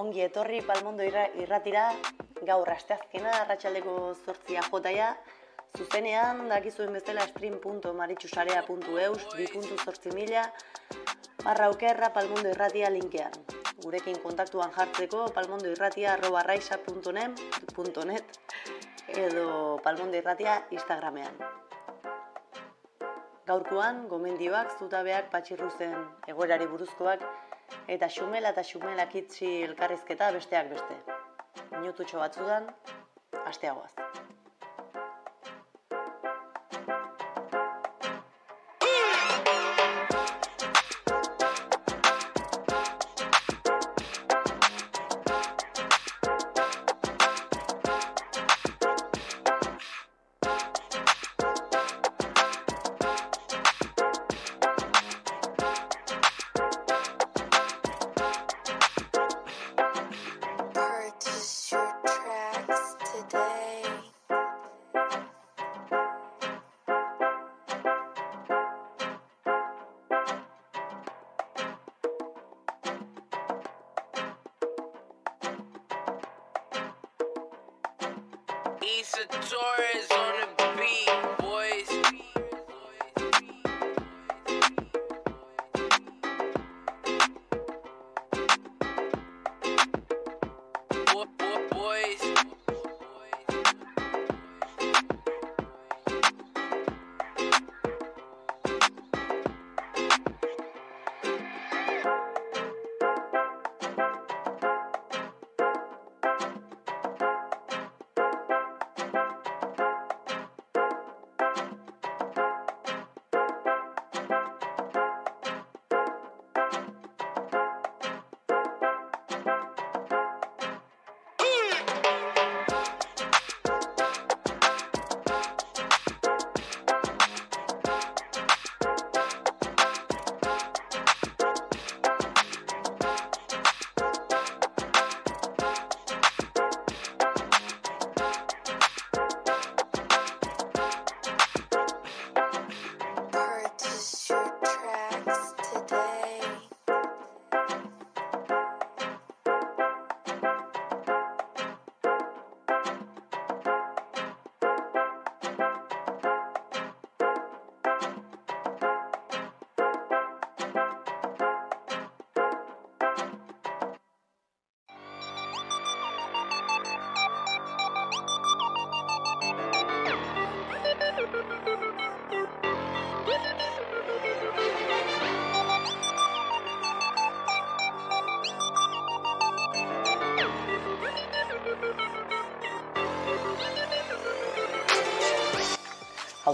Ongi etorri Palmondo irra- irratira, gaur asteazkena, arratsaldeko zortzia jotaia, zuzenean, dakizuen bezala stream.maritxusarea.eus, 2.zortzi mila, barra okerra Palmondo irratia linkean. Gurekin kontaktuan jartzeko palmondoirratia arroba raisa.net edo palmondo irratia Instagramean. Gaurkoan, gomendioak, zutabeak, patxirruzen egoerari buruzkoak, eta xumela eta xumelak itxi elkarrizketa besteak beste. Minututxo batzudan, asteagoaz.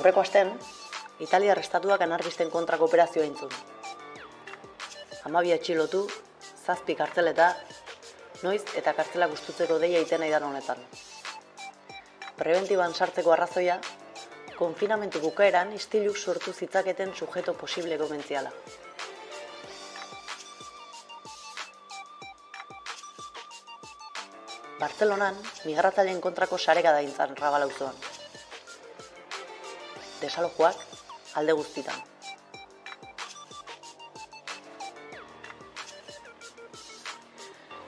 Aurreko asten, Italiar estatuak anarkisten kontrako operazioa intzun. Amabi atxilotu, zazpi kartzeleta, noiz eta kartzela gustutzeko deia iten nahi honetan. Prebentiban sartzeko arrazoia, konfinamentu bukaeran istiluk sortu zitzaketen sujeto posible gomentziala. Bartzelonan, migratzaileen kontrako sareka da intzan rabalauzoan. Desalojoak alde guztitan.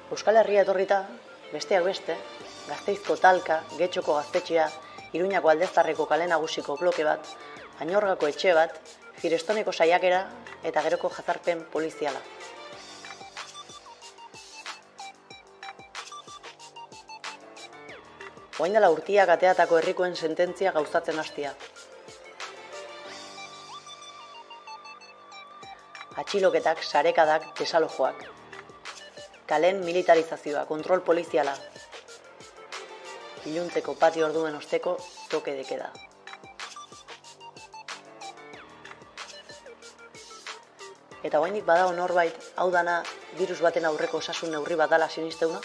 Euskal Herria etorrita, besteak beste, Gazteizko talka, Getxoko gaztetxea, Iruñako aldeztarreko kale nagusiko bloke bat, Añorgako etxe bat, Firestoneko saiakera eta geroko jazarpen poliziala. Oain dela urtiak ateatako herrikoen sententzia gauzatzen hastia. Atxiloketak, sarekadak, desalojoak. Kalen militarizazioa, kontrol poliziala. Iluntzeko patio orduen osteko toke dekeda. Eta oainik badago norbait, hau dana, virus baten aurreko osasun neurri bat dala sinisteuna?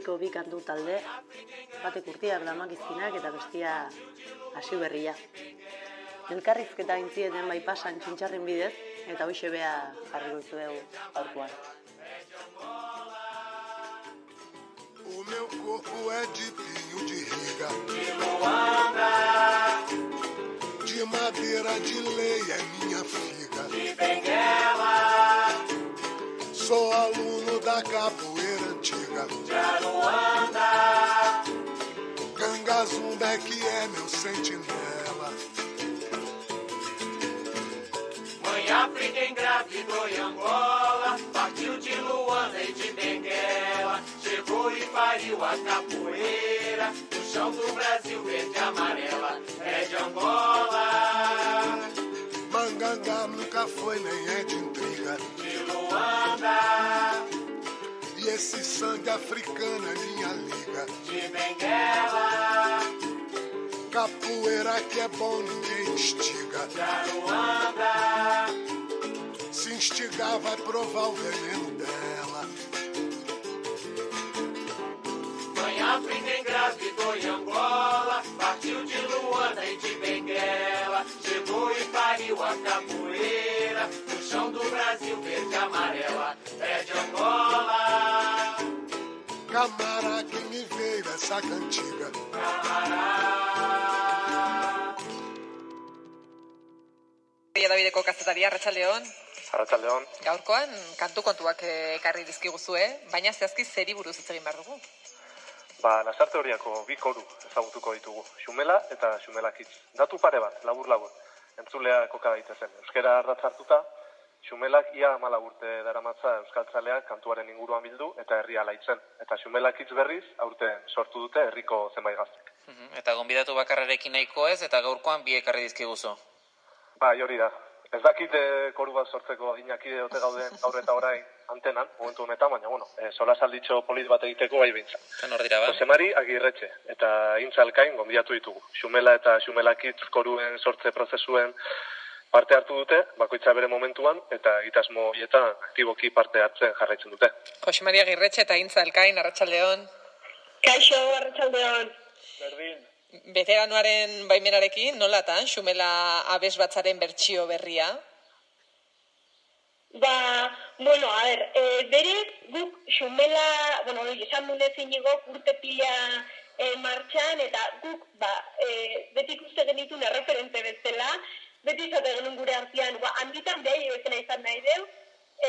Herriko bi kantu talde, batek urtiak damakizkinak eta bestia hasi berria. Elkarrizketa intzieten bai pasan txintxarren bidez, eta hoxe bea jarriko dizuegu aurkoan. O meu corpo é de pinho de riga. De madeira de lei é minha figa. Sou aluno da capoeira antiga. Cangazumba é que é meu sentinela. Mãe África engravidou em Angola, partiu de Luanda e de Benguela, chegou e pariu a capoeira, no chão do Brasil verde e amarela, é de Angola, Mangangá nunca foi nem é de intriga. de Luanda, esse sangue africano é minha liga. de Benguela, Capoeira que é bom, ninguém instiga. Luanda, Se instigar, vai provar o veneno dela. Mãe África engravidou em Angola, partiu de Luanda e de Benguela, chegou e pariu a capoeira, no chão do Brasil verde e amarela, é de Angola, Camará que me veio essa cantiga. Camará. Edabideko kazetaria, Arratsaldeon. Arratsaldeon. Gaurkoan kantu kontuak eh, ekarri dizkiguzue, baina zehazki zeri buruz hitz egin behar dugu. Ba, Lasarte horiako bi koru ezagutuko ditugu. Xumela eta Xumelakitz. Datu pare bat, labur labur. Entzulea koka daitezen. Euskera ardatz hartuta, Xumelak ia amala urte daramatza Euskaltzaleak kantuaren inguruan bildu eta herria laitzen. Eta Xumelakitz berriz, aurten sortu dute herriko zenbait gaztek. Mhm, Eta gonbidatu bakarrarekin nahiko ez, eta gaurkoan bi ekarri dizkiguzu. Bai, hori da. Ez dakit eh, koru bat sortzeko aginakide ote gauden gaur eta orain antenan, momentu honetan, baina, bueno, eh, sola salditxo polit bat egiteko bai behintzat. Eta nor dira ba? Jose Mari Agirretxe eta Intzalkain gonbidatu ditugu. Xumela eta Xumelakitz koruen sortze prozesuen parte hartu dute, bakoitza bere momentuan, eta egitasmo horietan aktiboki parte hartzen jarraitzen dute. Jose Maria Girretxe eta Intza Elkain, Arratsaldeon. Kaixo, arratsaldeon. Berdin. Veteranoaren baimenarekin, nolatan, xumela abes batzaren bertsio berria? Ba, bueno, a ver, e, berez guk xumela, bueno, esan munez inigo, urte pila e, martxan, eta guk, ba, e, beti ikuste genitun erreferente bezala, beti genuen gure artean, ba, handitan behai bezala izan nahi deu,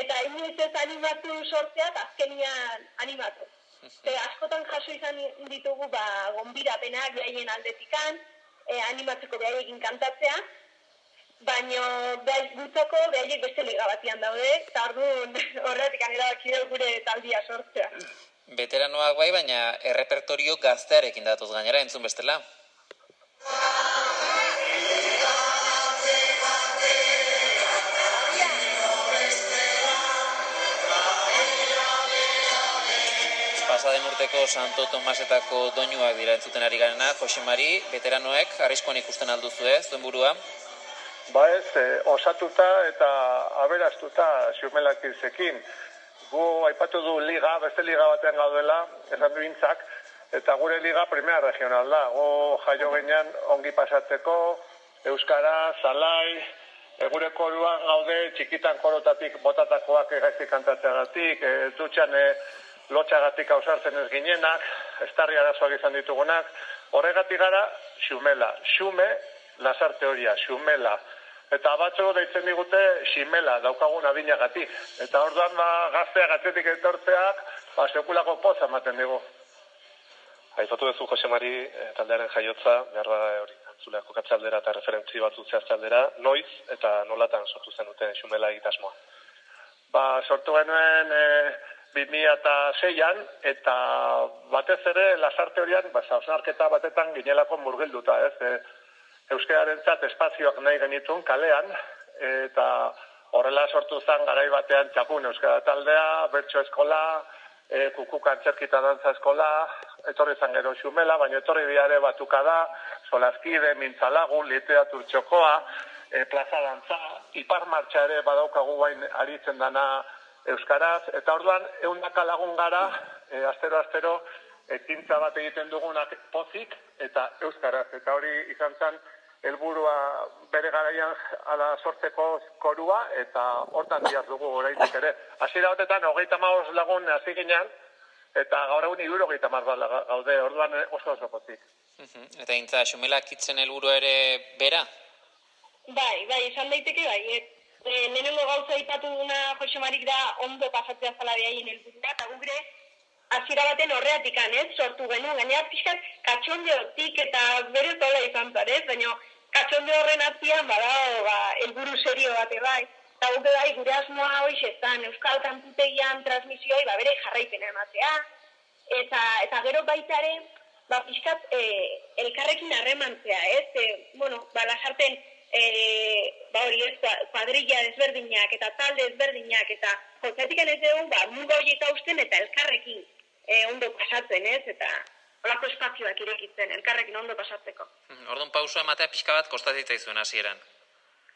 eta inoiz ez animatu sortzea, eta azkenian animatu. Ze askotan jaso izan ditugu, ba, gonbidapenak behaien aldetikan, e, animatzeko behaiekin kantatzea, baino behai gutzako behaiek beste liga batian daude, eta orduan horretik erabaki dugu gure taldia sortzea. Veteranoak bai, baina errepertorio gaztearekin datoz gainera entzun bestela. Pasaden urteko Santo Tomasetako doinuak dira entzuten ari garena, Jose Mari, veteranoek, arriskoan ikusten alduzue, zuen burua. Ba ez, eh, osatuta eta aberastuta Xumelakitzekin. Gu aipatu du liga, beste liga batean gaudela, esan du intzak, eta gure liga primera regional da. Gu jaio genean ongi pasatzeko, Euskara, Zalai, e, gure koruan gaude txikitan korotatik botatakoak egaiztik kantatzeagatik, e, dutxan e, lotxagatik ausartzen ez ginenak, estarri arazoak izan ditugunak, horregatik gara xumela, xume, lasar teoria, xumela, eta batzo deitzen digute ximela, daukagun adinagatik. Eta orduan ba, gazteak atzetik etortzeak, ba, sekulako poza ematen digu. Aipatu duzu Jose Mari eh, taldearen jaiotza, behar da hori, zure kokatzaldera eta referentzi batzu zehaztaldera, noiz eta nolatan sortu zen duten xumela egitasmoa. Ba, sortu genuen e, 2006an, eta batez ere, lasarte horian, ba, hausnarketa batetan ginelako murgilduta, ez? E, Euskararen espazioak nahi genitun kalean, eta horrela sortu zen garai batean txapun Euskara taldea, bertso eskola, e, kukuk antzerkita dantza eskola, etorri zan gero xumela, baina etorri diare batuka da, solazkide, mintzalagun, literatur txokoa, e, plaza dantza, ipar martxa ere badaukagu bain aritzen dana Euskaraz, eta orduan eundaka lagun gara, e, astero, astero, ekintza bat egiten dugunak pozik eta Euskaraz, eta hori izan zen, helburua bere garaian ala sortzeko korua eta hortan diaz dugu oraindik ere. Hasiera batetan 35 lagun hasi ginen eta gaur egun 70 bat gaude. Orduan oso oso pozik. Mhm. Eta intza, xumela kitzen helburua ere bera? Bai, bai, esan daiteke bai. E, e, lehenengo gauza ipatu duna Jose Marik da ondo pasatzea zala behaien helburua, eta gure hasiera baten horreatik ez, sortu genuen, gainera pixkat katxondeotik eta bere tola izan zar, ez, baina katxonde horren atzian bada, ba, helburu serio bate bai. Eta guk bai, gure asmoa hori xestan, Euskal Kantutegian transmisioi, ba, bere jarraipena ematea, eta, eta gero baitare, ba, pixkat, e, elkarrekin harremantzea, ez? E, bueno, ba, lasarten, e, ba, hori ez, kuadrilla desberdinak, eta talde desberdinak, eta kontzatik ez dugu, ba, mundu horiek hausten, eta elkarrekin e, ondo pasatzen, ez? Eta, holako espazioak irekitzen, elkarrekin ondo pasatzeko. Mhm, Orduan pauso ematea pixka bat kostatzitza izuen hasieran.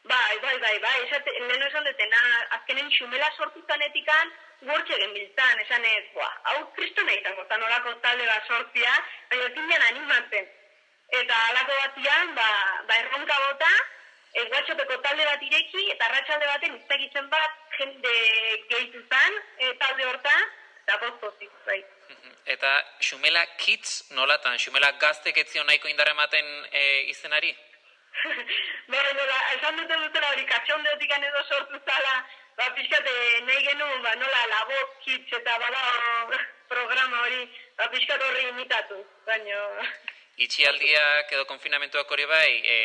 Bai, bai, bai, bai, esate, lehen esan detena, azkenen xumela sortu zanetikan, gortxe genbiltzan, esan ez, boa, hau kristona izango, zan olako talde bat sortzia, baina zinean animatzen. Eta alako batian, ba, ba erronka bota, ez WhatsAppeko talde bat ireki, eta ratxalde baten iztegitzen bat, jende gehitu zan, e, talde horta, eta pozik, bai. Eta xumela kids nolatan, xumela gaztek etzio nahiko indarra ematen e, izenari? Bai, nola, esan duten dutela hori katxondeotik edo sortu zala, ba, pixkate nahi genuen, ba, nola, labo kids eta bala programa hori, ba, pixkat horri imitatu, baino... Itxialdiak edo konfinamentuak hori bai, e,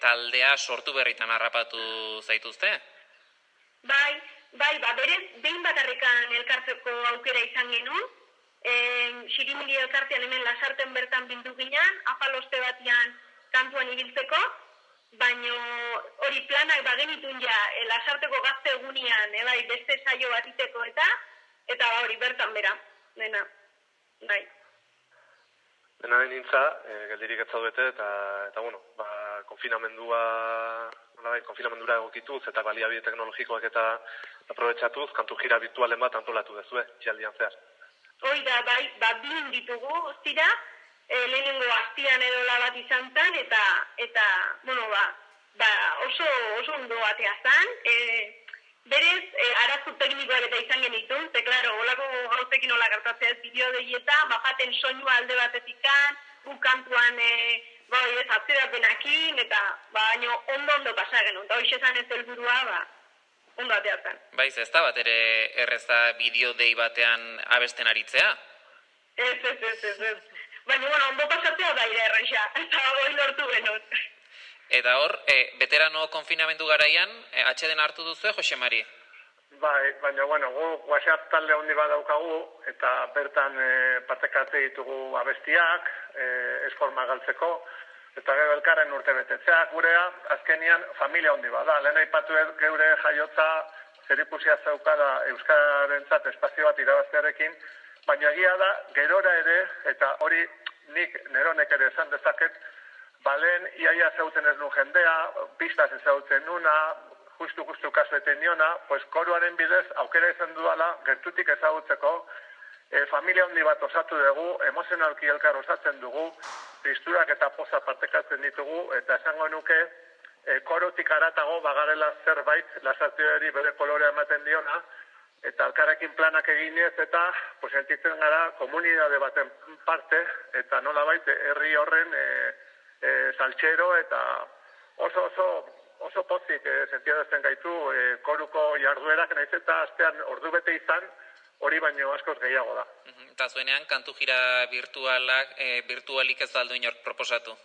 taldea sortu berritan harrapatu zaituzte? Bai, bai, ba, berez, behin bakarrikan elkartzeko aukera izan genuen, e, Xirimili elkartean hemen lasarten bertan bindu ginen, afaloste batian kantuan ibiltzeko, baino hori planak bagenitun ja, e, lasarteko gazte egunian, e, bai, beste saio bat iteko eta, eta ba, hori bertan bera, dena, bai. Dena den nintza, e, geldirik ez zaudete, eta, eta bueno, ba, konfinamendua, nola bai, konfinamendura egokituz, eta baliabide teknologikoak eta aprobetsatuz, kantu jira virtualen bat antolatu dezue, txialdian zehar. Hoi da, bai, ba, bin ditugu, zira, e, lehenengo astian edo bat izan zen, eta, eta, bueno, ba, ba, oso, oso ondo batea zen, e, berez, e, arazu teknikoak eta izan genitun, ze, klaro, olako gauzekin hola gertatzea ez bideo deietan, bapaten soinua alde batetikan, gu kantuan, e, ba, ez, atzerapenakin, eta, ba, baino, ondo ondo pasa genuen, eta hoxe zan ez helburua, ba, ondo atea zen. Baiz, ez da bat ere erreza bideo dei batean abesten aritzea? Ez, ez, ez, ez, ez. Baina, bueno, ondo pasatzea da ire erresa, eta hori lortu genuen. Eta hor, e, veterano konfinamendu garaian, e, atxeden hartu duzu, Jose Mari? Bai, baina, bueno, gu WhatsApp talde handi bat eta bertan e, partekatze ditugu abestiak, e, esforma galtzeko, eta gero elkarren urte betetzeak gurea, azkenian familia handi bada. Lehen aipatu geure jaiotza zerikusia zaukada Euskarentzat espazio bat irabaztearekin, baina egia da, gerora ere, eta hori nik neronek ere esan dezaket, balen iaia zauten ez nu jendea, pistaz ezautzen nuna, justu justu kasu eten niona, pues koruaren bidez aukera izan dudala gertutik ezagutzeko, e, familia handi bat osatu dugu, emozionalki elkar osatzen dugu, tristurak eta poza partekatzen ditugu, eta esango nuke, e, korotik aratago bagarela zerbait, lasatioari bere kolorea ematen diona, eta alkarrekin planak eginez, eta pues, sentitzen gara komunidade baten parte, eta nola baita herri horren e, e, saltxero, eta oso oso oso pozik e, sentiadazten gaitu e, koruko jarduerak nahiz eta astean ordu bete izan, hori baino askoz gehiago da. Eta zuenean, kantu jira virtualak, e, virtualik ez aldu inork proposatu?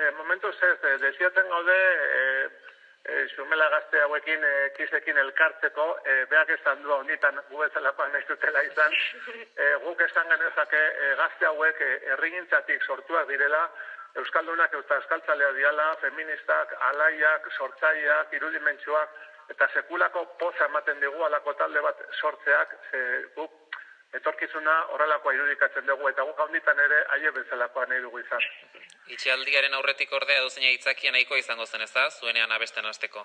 e, momentuz ez, e, desiatzen gaude, e, e, xumela gazte hauekin e, kisekin elkartzeko, e, beak esan du honetan gu bezalakoan nahi dutela izan, e, guk esan genezake e, gazte hauek e, erringintzatik sortuak direla, Euskaldunak eta Euskaltzalea diala, feministak, alaiak, sortzaiak, irudimentsuak, eta sekulako poza ematen digu alako talde bat sortzeak, ze guk etorkizuna horrelakoa irudikatzen dugu, eta guk handitan ere aie bezalakoa nahi dugu izan. Itxialdiaren aurretik ordea dozena itzakia nahiko izango zen ez da, zuenean abesten hasteko.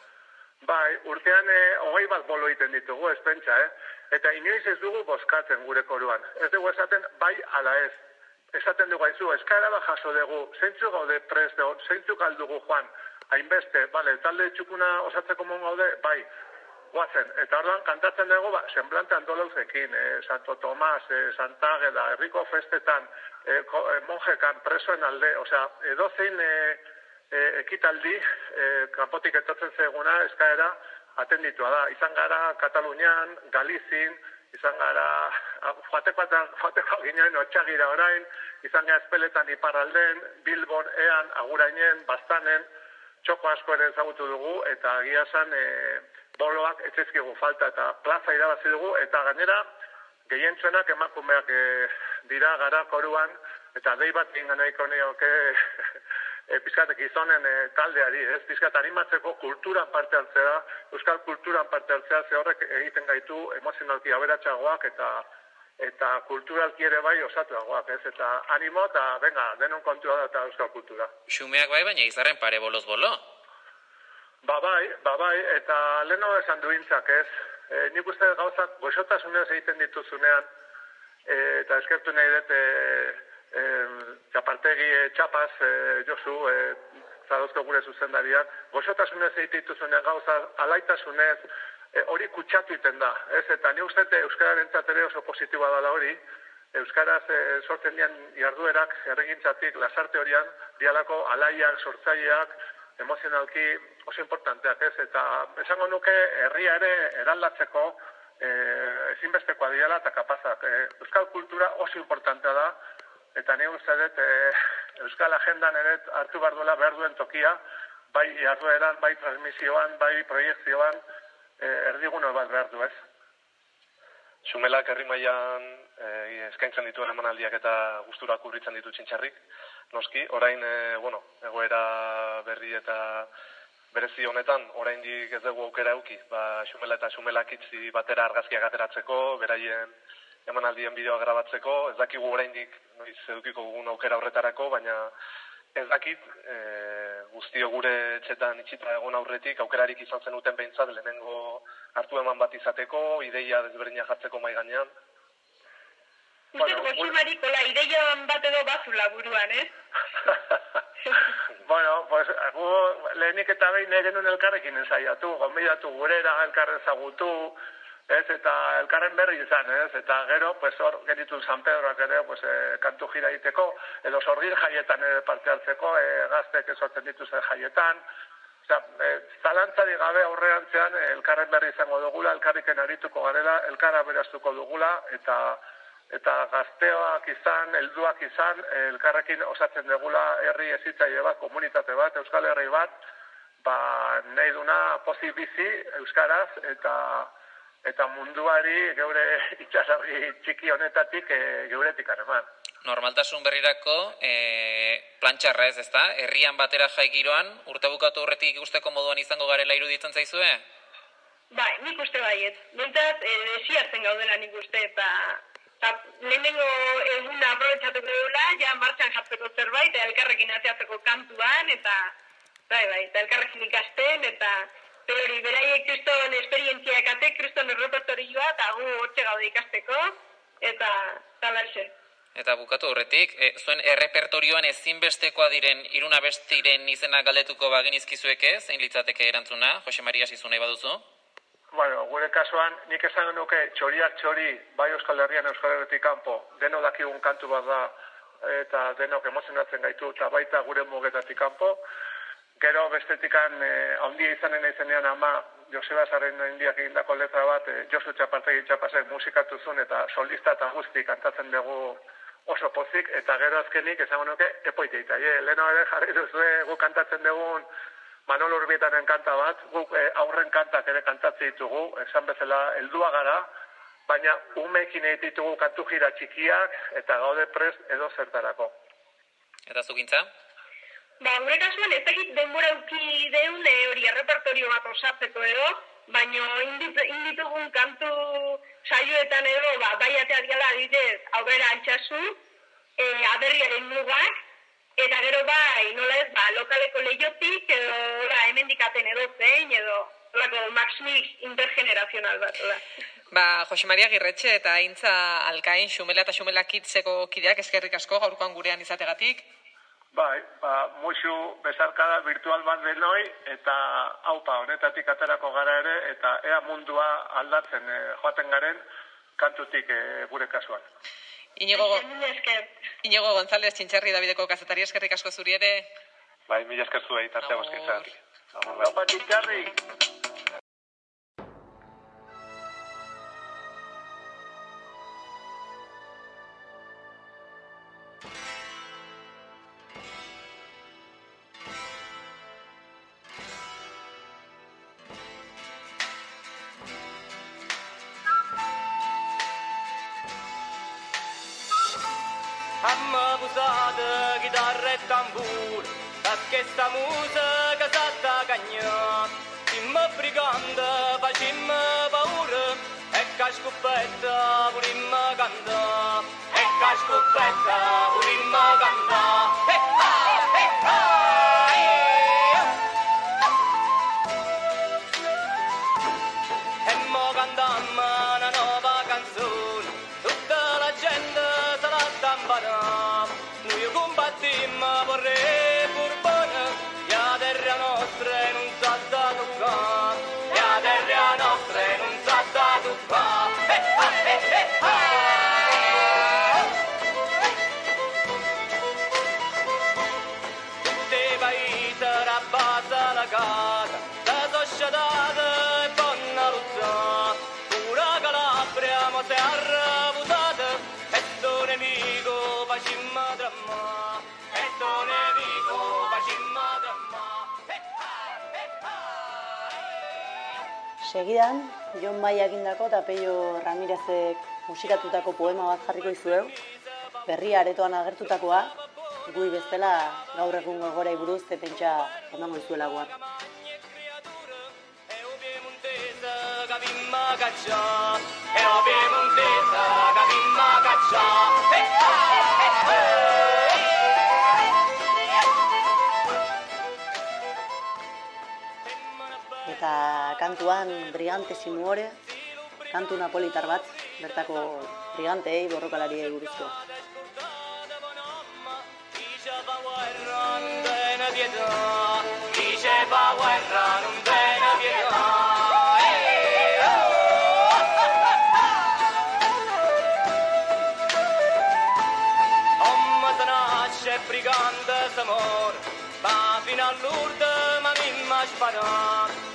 Bai, urtean e, hogei bat bolo egiten ditugu, ez pentsa, eh? Eta inoiz ez dugu boskatzen gure koruan. Ez dugu esaten bai ala ez. Esaten dugu aizu, eskara da jaso dugu, zeintzu gaude prest dugu, zeintzu galdugu joan, hainbeste, bale, talde txukuna osatzeko mon gaude, bai, guazen. Eta orduan kantatzen dugu, ba, semblante andolauzekin, eh, Santo Tomas, eh, Santa Ageda, herriko festetan, eh, eh, monjekan, presoen alde, osea, edozein eh, eh, ekitaldi, eh, kanpotik etortzen zeguna, eskaera, atenditua da. Izan gara Katalunian, Galizin, izan gara, ah, joateko eta joateko ginen otxagira orain, izan gara espeletan iparralden, Bilbon, Ean, Agurainen, Bastanen, txoko asko ere ezagutu dugu, eta agia esan e, boloak etxezkigu falta eta plaza irabazi dugu, eta gainera, gehientzuenak emakumeak e, dira gara koruan, eta dei bat ingan nioke e, pizkatek izonen e, taldeari, ez? Pizkat animatzeko kulturan parte hartzea, euskal kulturan parte hartzea, ze horrek egiten gaitu emozionalki aberatsagoak eta eta kulturalki ere bai osatuagoak, ez? Eta animo eta venga, denon kontua da eta euskal kultura. Xumeak bai, baina izarren pare boloz bolo. Ba bai, ba bai, eta leno esan duintzak, ez? E, nik uste gauzak goxotasunez egiten dituzunean, e, eta eskertu nahi dut, e, e, txapartegi e, txapaz, e, Josu, e, zadozko gure zuzendariak, goxotasunez egiten dituzunean gauza, alaitasunez, e, hori kutsatu iten da, ez? Eta ni uste Euskararen ere oso positiboa dela hori, Euskaraz e, sortzen dian jarduerak, erregintzatik, lasarte horian, dialako alaiak, sortzaileak, emozionalki oso importanteak ez, eta esango nuke herria ere eraldatzeko e, ezinbestekoa diala eta kapazak. E, Euskal kultura oso importantea da, eta ni uste dut e, Euskal agendan ere hartu behar duela behar duen tokia, bai jardueran, bai transmisioan, bai proiektzioan, e, erdiguno bat behar du ez. Xumelak herri mailan e, eskaintzen dituen emanaldiak eta gustura kubritzen ditu txintxarrik. Noski, orain, e, bueno, egoera berri eta berezi honetan, oraindik ez dugu aukera euki, ba, xumela eta xumelak itzi batera argazkiak ateratzeko, beraien emanaldien bideoa grabatzeko, ez dakigu oraindik noiz edukiko dugun aukera horretarako, baina ez dakit, e, guztio gure etxetan itxita egon aurretik, aukerarik izan zen uten behintzat, lehenengo hartu eman bat izateko, ideia desberdina jartzeko mai gainean. Uste bueno, Josu la ideia bat edo bazula buruan, eh? bueno, pues, gu lehenik eta behin genuen elkarrekin ensaiatu, gombidatu gurera, elkarren zagutu, ez, eta elkarren berri izan, ez, eta gero, pues, hor, genitun San Pedroak ere, pues, e, kantu jira iteko, edo sorgin jaietan ere parte hartzeko, e, gaztek esortzen dituzen jaietan, Osa, e, zalantzari gabe aurrean zean, elkarren berri izango dugula, elkarriken arituko garela, elkarra beraztuko dugula, eta eta gazteoak izan, helduak izan, elkarrekin osatzen degula herri ezitzaile bat, komunitate bat, euskal herri bat, ba, nahi duna pozik bizi euskaraz, eta eta munduari geure itxasarri txiki honetatik e, geuretik eman. Normaltasun berrirako e, plantxarra ez ezta? Herrian batera jai giroan, urte bukatu horretik ikusteko moduan izango garela iruditzen zaizue? Bai, nik uste baiet. Bentat, e, desiatzen gaudela nik uste, eta Ta, lehenengo egun aprobetsatuko dugula, ja martxan jartzeko zerbait, elkarrekin ateatzeko kantuan, eta bai, bai, eta elkarrekin ikasten, eta hori, beraiek kriston esperientziak ate, kriston errepertorioa, eta gu hortxe gaude ikasteko, eta talaxe. Eta bukatu horretik, e, zuen errepertorioan ezinbestekoa diren iruna bestiren izena galdetuko bagin izkizueke, zein litzateke erantzuna, Jose Maria Sizunai baduzu? Bueno, gure kasuan, nik esan nuke txoriak txori, bai Euskal Herrian Euskal Herretik kanpo, deno dakigun kantu bat da, eta denok emozionatzen gaitu, eta baita gure mugetatik kanpo. Gero bestetikan, eh, handia izanen izenean ama, Joseba Zarren indiak egindako letra bat, eh, Josu Txapartegi Txapasek musikatu zuen, eta solista eta guzti kantatzen dugu oso pozik, eta gero azkenik, esango nuke, epoiteita. E, leno ere jarri duzue guk kantatzen dugun Manolo Urbietanen kanta bat, guk eh, aurren kantak ere kantatzen ditugu, esan bezala heldua gara, baina umekin egin ditugu kantu jira txikiak, eta gaude prest edo zertarako. Eta zukintza? Ba, gure kasuan ez dakit denbora uki deun e, hori errepertorio bat osatzeko edo, baino indit, inditugun kantu saioetan edo, ba, bai atea diala adidez, aurrera altxasu, e, aberriaren mugak, eta gero bai, nola ez, ba, lokaleko lehiotik, edo, ora, hemendikaten edo zein, edo, olako Max Mix intergenerazional bat, hola. Ba, Jose Maria Girretxe eta Aintza Alkain Xumela eta Xumela Kitzeko kideak eskerrik asko gaurkoan gurean izategatik. Bai, ba, musu besarkada virtual bat denoi, eta haupa honetatik aterako gara ere, eta ea mundua aldatzen eh, joaten garen kantutik eh, gure kasuan. Inigo. Inigo González Txintxerri Davideko kazetari eskerrik asko zuri ere. Bai, mila esker zuei, tartea Agur. bozkitzatik. Gaupa txitxarri! 했다 우린 뭐 막간다? 해까지 못 뺐다 우린 뭐 막간다? Segidan, Jon Maia egindako eta Peio Ramirezek musikatutako poema bat jarriko izueu, berria aretoan agertutakoa, gui bestela gaur egungo gorai buruz ze pentsa emango izuela guar. E o piemontese che vimma caccià E Eta kantuan Brigante Simuore, kantu napolitar bat, bertako brigantei borrokalariei buruzko. Brigante muore Ma fino all'urda ma mimma spara E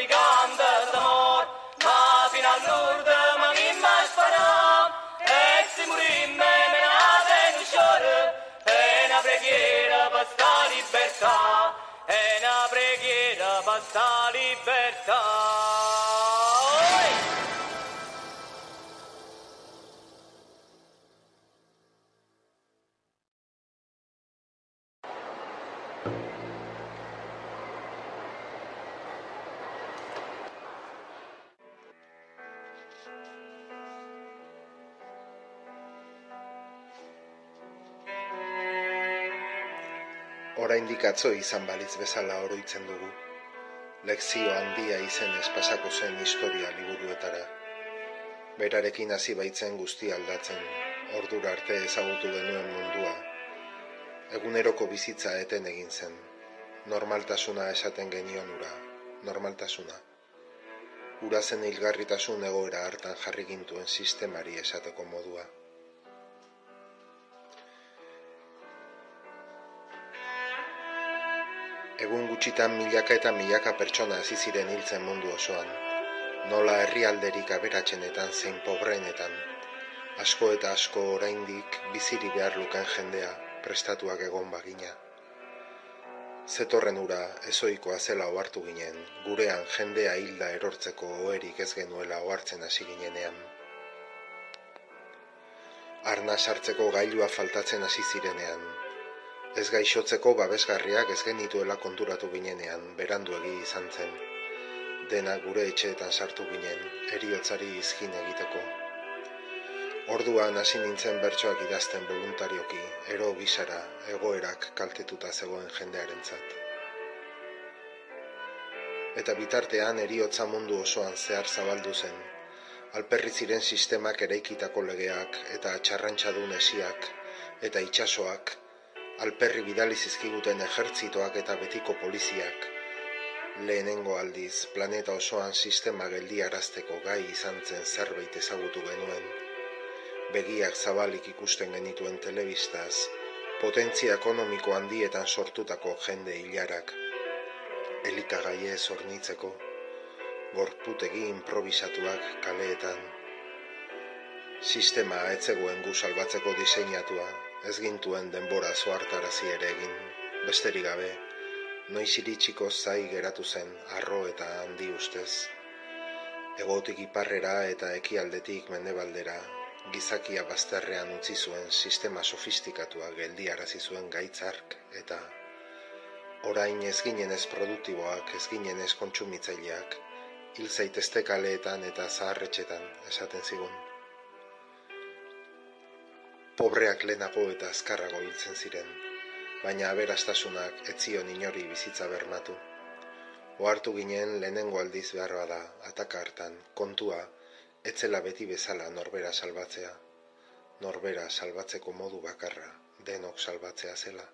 Africana. Atzo izan balitz bezala oroitzen dugu. Lekzio handia izenez pasako zen historia liburuetara. Berarekin hasi baitzen guzti aldatzen, ordura arte ezagutu genuen mundua. Eguneroko bizitza eten egin zen. Normaltasuna esaten genion ura, normaltasuna. Ura zen hilgarritasun egoera hartan jarri gintuen sistemari esateko modua. Egun gutxitan milaka eta milaka pertsona hasi ziren hiltzen mundu osoan. Nola herrialderik aberatsenetan zein pobreenetan. Asko eta asko oraindik biziri behar luken jendea prestatuak egon bagina. Zetorren ura ezoikoa zela ohartu ginen, gurean jendea hilda erortzeko oherik ez genuela ohartzen hasi ginenean. Arna sartzeko gailua faltatzen hasi zirenean, Ez gaixotzeko babesgarriak ez genituela konturatu ginenean, beranduegi izan zen. Dena gure etxeetan sartu ginen, eriotzari izkin egiteko. Orduan hasi nintzen bertsoak idazten voluntarioki, ero gisara, egoerak kaltetuta zegoen jendearentzat. Eta bitartean eriotza mundu osoan zehar zabaldu zen, alperri ziren sistemak eraikitako legeak eta txarrantxadun esiak eta itsasoak alperri bidali zizkiguten ejertzitoak eta betiko poliziak. Lehenengo aldiz, planeta osoan sistema geldiarazteko gai izan zen zerbait ezagutu genuen. Begiak zabalik ikusten genituen telebistaz, potentzia ekonomiko handietan sortutako jende hilarak. Elikagaie zornitzeko, gorputegi improvisatuak kaleetan. Sistema etzegoen gu salbatzeko diseinatua, ez gintuen denbora zoartarazi ere egin, besterik gabe, noiz iritsiko zai geratu zen arro eta handi ustez. Egotik iparrera eta ekialdetik mendebaldera, gizakia bazterrean utzi zuen sistema sofistikatua geldiarazi zuen gaitzark eta orain ez ginen ez produktiboak, ez ginen ez kontsumitzaileak, hil zaitezte kaleetan eta zaharretxetan esaten zigun pobreak lehenago eta azkarrago hiltzen ziren, baina aberastasunak etzion inori bizitza bermatu. Ohartu ginen lehenengo aldiz beharra da, ataka hartan, kontua, etzela beti bezala norbera salbatzea. Norbera salbatzeko modu bakarra, denok salbatzea zela.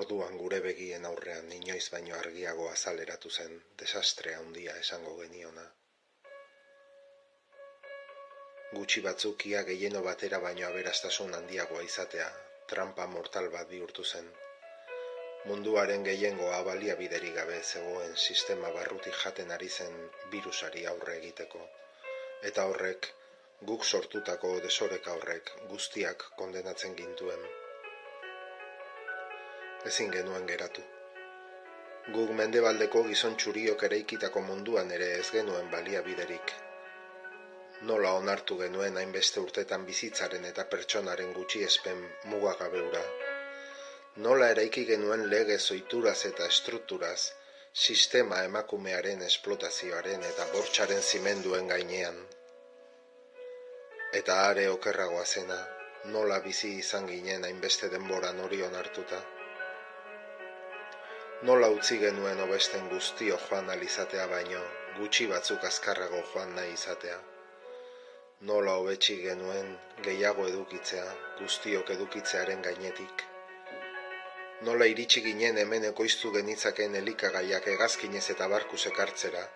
Orduan gure begien aurrean inoiz baino argiago azaleratu zen, desastrea handia esango geniona gutxi batzukia gehieno batera baino aberastasun handiagoa izatea, trampa mortal bat bihurtu zen. Munduaren gehiengoa baliabideri gabe zegoen sistema barrutik jaten ari zen virusari aurre egiteko. Eta horrek, guk sortutako desoreka horrek guztiak kondenatzen gintuen. Ezin genuen geratu. Guk mendebaldeko gizon txuriok eraikitako munduan ere ez genuen baliabiderik nola onartu genuen hainbeste urtetan bizitzaren eta pertsonaren gutxi espen mugagabeura. Nola eraiki genuen lege zoituraz eta estrukturaz, sistema emakumearen esplotazioaren eta bortxaren zimenduen gainean. Eta are okerragoa zena, nola bizi izan ginen hainbeste denbora nori onartuta. Nola utzi genuen obesten guztio joan alizatea baino, gutxi batzuk azkarrago joan nahi izatea nola hobetsi genuen gehiago edukitzea, guztiok edukitzearen gainetik. Nola iritsi ginen hemen ekoiztu genitzaken elikagaiak egazkinez eta barku sekartzera,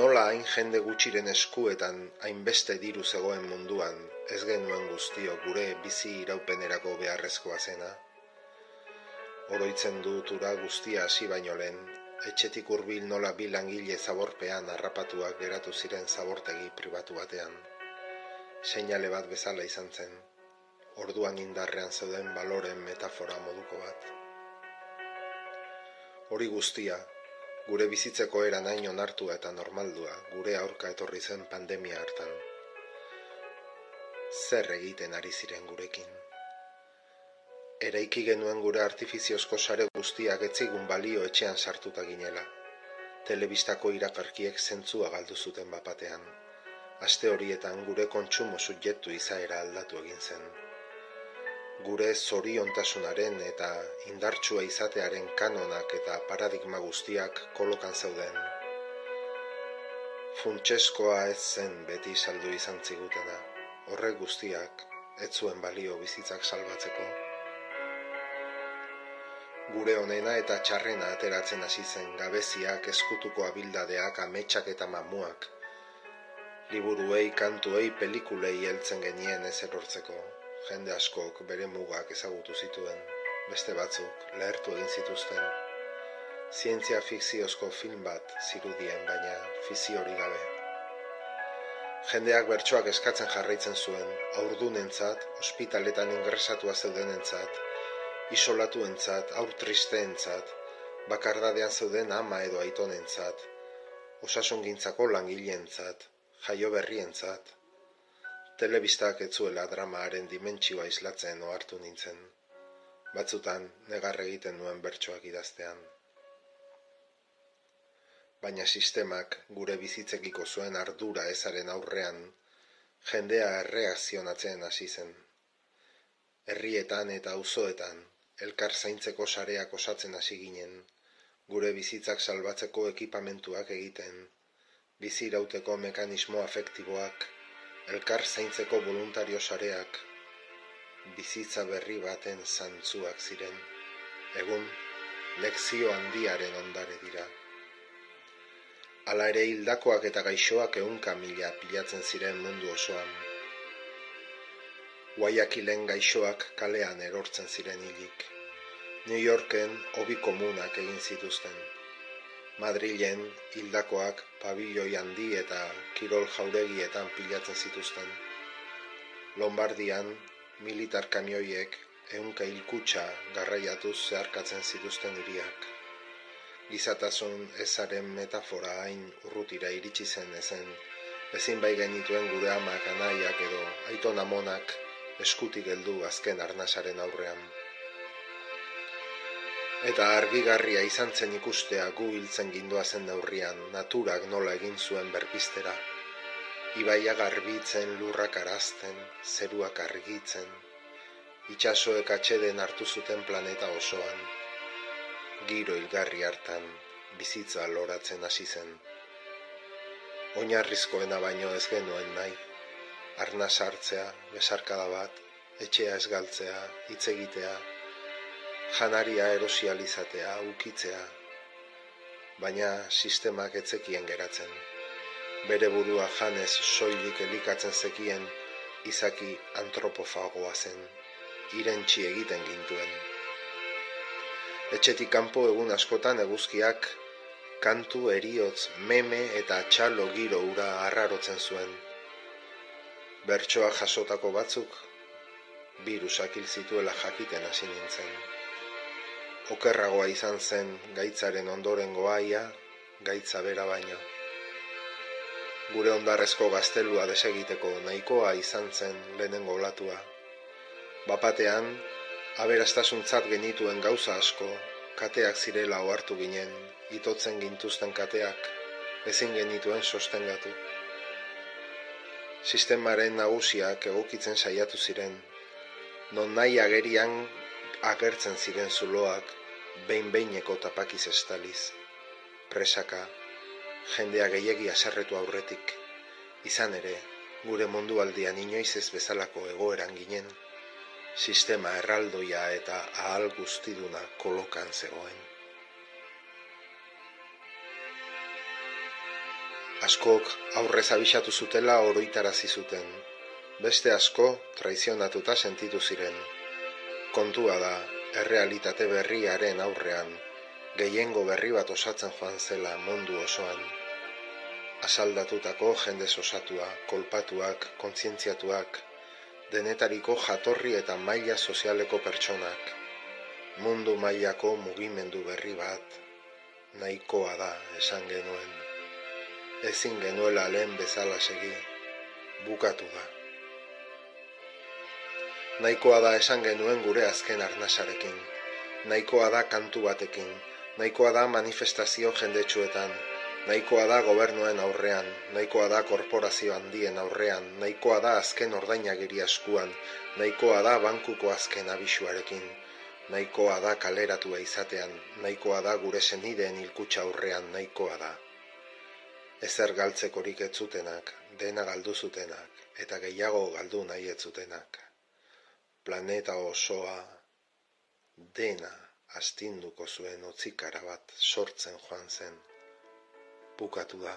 nola hain jende gutxiren eskuetan hainbeste diru zegoen munduan, ez genuen guztio gure bizi iraupenerako beharrezkoa zena. Oroitzen dut ura guztia hasi baino lehen, etxetik hurbil nola bi langile zaborpean harrapatuak geratu ziren zabortegi pribatu batean seinale bat bezala izan zen, orduan indarrean zeuden baloren metafora moduko bat. Hori guztia, gure bizitzeko era nain onartua eta normaldua, gure aurka etorri zen pandemia hartan. Zer egiten ari ziren gurekin? Eraiki genuen gure artifiziozko sare guztiak etzigun balio etxean sartuta ginela. Telebistako irakarkiek zentzua galdu zuten bapatean aste horietan gure kontsumo subjektu izaera aldatu egin zen. Gure zoriontasunaren eta indartsua izatearen kanonak eta paradigma guztiak kolokan zeuden. Funtseskoa ez zen beti saldu izan zigutena. Horrek guztiak ez zuen balio bizitzak salbatzeko. Gure honena eta txarrena ateratzen hasi zen gabeziak, eskutuko abildadeak, ametsak eta mamuak. Liburuei, kantuei, pelikulei heltzen genien ez erortzeko. Jende askok bere mugak ezagutu zituen. Beste batzuk lehertu egin zituzten. Zientzia fikziozko film bat zirudien, baina fizio hori gabe. Jendeak bertsoak eskatzen jarraitzen zuen, aurdunentzat, ospitaletan ingresatua zeudenentzat, isolatuentzat, aur tristeentzat, bakardadean zeuden ama edo aitonentzat, osasungintzako langileentzat, jaio berrientzat. Telebistak ez zuela dramaaren dimentsioa islatzen ohartu nintzen. Batzutan negar egiten nuen bertsoak idaztean. Baina sistemak gure bizitzekiko zuen ardura ezaren aurrean, jendea erreakzionatzen hasi zen. Herrietan eta auzoetan, elkar zaintzeko sareak osatzen hasi ginen, gure bizitzak salbatzeko ekipamentuak egiten, bizirauteko mekanismo afektiboak, elkar zaintzeko voluntario sareak, bizitza berri baten zantzuak ziren. Egun, lekzio handiaren ondare dira. Hala ere hildakoak eta gaixoak ehunka mila pilatzen ziren mundu osoan. Guayakilen gaixoak kalean erortzen ziren hilik. New Yorken hobi komunak egin zituzten. Madrilen hildakoak pabilloi handi eta kirol jauregietan pilatzen zituzten. Lombardian militar kamioiek ehunka hilkutxa garraiatuz zeharkatzen zituzten hiriak. Gizatasun ezaren metafora hain urrutira iritsi zen ezen, ezin bai genituen gure amak anaiak edo aiton amonak eskutik heldu azken arnasaren aurrean. Eta argigarria izan zen ikustea gu hiltzen gindua zen naturak nola egin zuen berpistera. Ibaia garbitzen, lurrak arazten, zeruak argitzen, itxasoek atxeden hartu zuten planeta osoan. Giro hilgarri hartan, bizitza loratzen hasi zen. Oinarrizkoena baino ez genuen nahi, arna sartzea, besarkada bat, etxea ez galtzea, hitz egitea, janaria erosializatea, ukitzea, baina sistemak etzekien geratzen. Bere burua janez soilik elikatzen zekien izaki antropofagoa zen, irentxi egiten gintuen. Etxetik kanpo egun askotan eguzkiak kantu eriotz, meme eta txalo giro ura arrarotzen zuen. Bertsoak jasotako batzuk, virusak hil zituela jakiten hasi nintzen. Okerragoa izan zen gaitzaren ondoren goaia, gaitza bera baino. Gure ondarrezko gaztelua desegiteko nahikoa izan zen lehenengo olatua. Bapatean, aberastasuntzat genituen gauza asko, kateak zirela ohartu ginen, itotzen gintuzten kateak, ezin genituen sostengatu. Sistemaren nagusiak egokitzen saiatu ziren, non nahi agerian agertzen ziren zuloak, behin-behineko tapakiz estaliz. Presaka, jendea gehiegi aserretu aurretik, izan ere, gure mundualdian inoiz ez bezalako egoeran ginen, sistema erraldoia eta ahal guztiduna kolokan zegoen. Askok aurrez abisatu zutela oroitarazi zuten. Beste asko traizionatuta sentitu ziren. Kontua da, errealitate berriaren aurrean, gehiengo berri bat osatzen joan zela mundu osoan. Asaldatutako jende osatua, kolpatuak, kontzientziatuak, denetariko jatorri eta maila sozialeko pertsonak. Mundu mailako mugimendu berri bat, nahikoa da esan genuen ezin genuela lehen bezala segi, bukatu da. Nahikoa da esan genuen gure azken arnasarekin, nahikoa da kantu batekin, nahikoa da manifestazio jendetsuetan, nahikoa da gobernuen aurrean, nahikoa da korporazio handien aurrean, nahikoa da azken ordainagiri askuan, nahikoa da bankuko azken abisuarekin, nahikoa da kaleratua izatean, nahikoa da gure senideen hilkutxa aurrean, nahikoa da. Ezer galtzekorik ez zutenak, dena galdu zutenak, eta gehiago galdu nahi ez zutenak. Planeta osoa dena astinduko zuen otzikara bat sortzen joan zen. Bukatu da.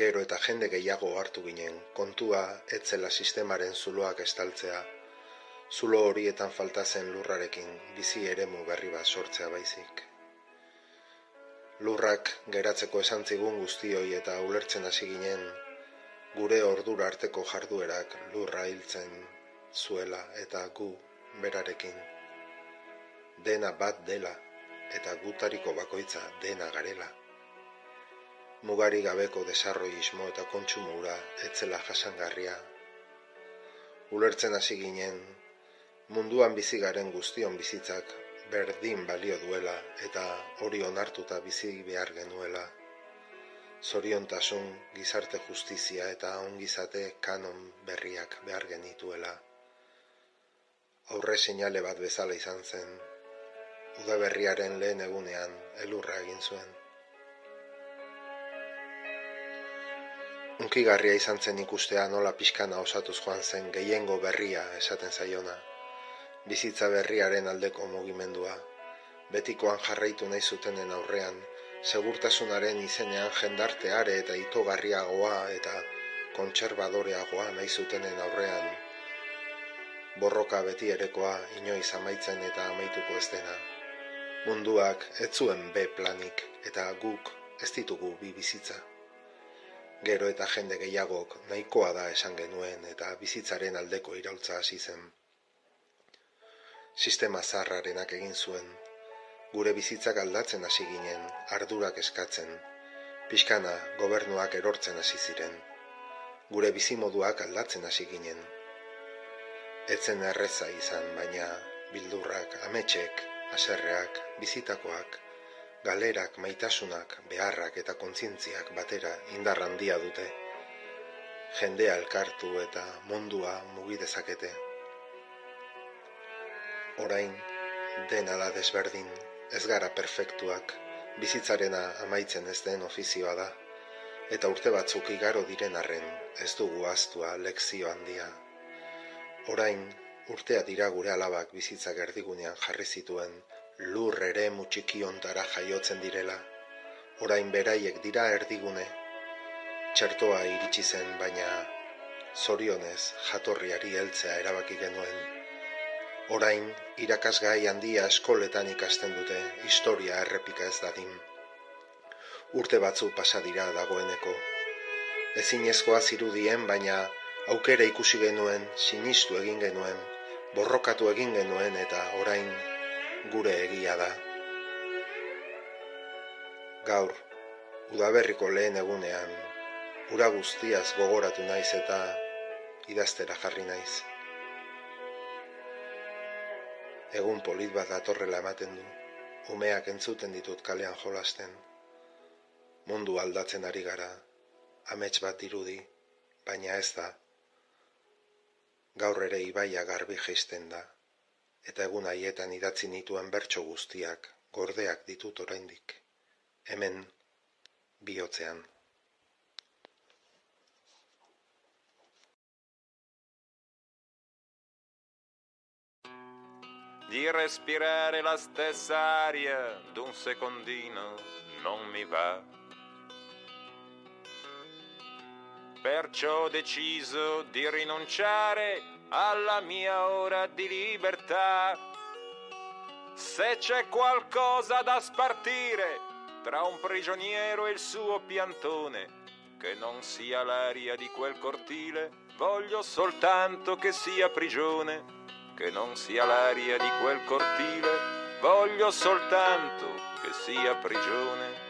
Gero eta jende gehiago hartu ginen, kontua etzela sistemaren zuloak estaltzea, zulo horietan falta zen lurrarekin bizi eremu berri bat sortzea baizik. Lurrak geratzeko esan zigun guztioi eta ulertzen hasi ginen, gure ordura arteko jarduerak lurra hiltzen zuela eta gu berarekin. Dena bat dela eta gutariko bakoitza dena garela. Mugari gabeko desarroismo eta kontsumura etzela jasangarria. Ulertzen hasi ginen, munduan bizi garen guztion bizitzak berdin balio duela eta hori onartuta bizi behar genuela. Zoriontasun, gizarte justizia eta ongizate kanon berriak behar genituela. Aurre seinale bat bezala izan zen, udaberriaren lehen egunean elurra egin zuen. Unkigarria izan zen ikustea nola pixkana osatuz joan zen gehiengo berria esaten zaiona. Bizitza berriaren aldeko mugimendua. Betikoan jarraitu nahi zutenen aurrean, segurtasunaren izenean jendarteare eta itogarriagoa eta kontserbadoreagoa nahi zutenen aurrean. Borroka beti erekoa inoiz amaitzen eta amaituko ez dena. Munduak ez zuen B planik eta guk ez ditugu bi bizitza. Gero eta jende gehiagok nahikoa da esan genuen eta bizitzaren aldeko iraultza hasi zen. Sistema zarrarenak egin zuen. Gure bizitzak aldatzen hasi ginen, ardurak eskatzen. Pixkana gobernuak erortzen hasi ziren. Gure bizimoduak aldatzen hasi ginen. Etzen erreza izan, baina bildurrak, ametxek, aserreak, bizitakoak, galerak, maitasunak, beharrak eta kontzientziak batera indar handia dute. Jendea elkartu eta mundua mugi dezakete. Orain, dena da desberdin, ez gara perfektuak, bizitzarena amaitzen ez den ofizioa da, eta urte batzuk igaro diren arren, ez dugu aztua lekzio handia. Orain, urtea dira gure alabak bizitzak erdigunean jarri zituen, lur ere mutxiki ontara jaiotzen direla, orain beraiek dira erdigune. Txertoa iritsi zen, baina zorionez jatorriari heltzea erabaki genuen. Orain, irakasgai handia eskoletan ikasten dute, historia errepika ez dadin. Urte batzu pasa dira dagoeneko. Ezinezkoa zirudien, baina aukera ikusi genuen, sinistu egin genuen, borrokatu egin genuen eta orain gure egia da. Gaur, udaberriko lehen egunean, ura guztiaz gogoratu naiz eta idaztera jarri naiz. Egun polit bat datorrela ematen du, umeak entzuten ditut kalean jolasten. Mundu aldatzen ari gara, amets bat dirudi, baina ez da. Gaur ere ibaia garbi geisten da, eta egun haietan idatzi nituen bertso guztiak gordeak ditut oraindik. Hemen, bihotzean. Di respirare la stessa aria d'un secondino non mi va. Perciò ho deciso di rinunciare alla mia ora di libertà. Se c'è qualcosa da spartire tra un prigioniero e il suo piantone, che non sia l'aria di quel cortile, voglio soltanto che sia prigione che non sia l'aria di quel cortile, voglio soltanto che sia prigione.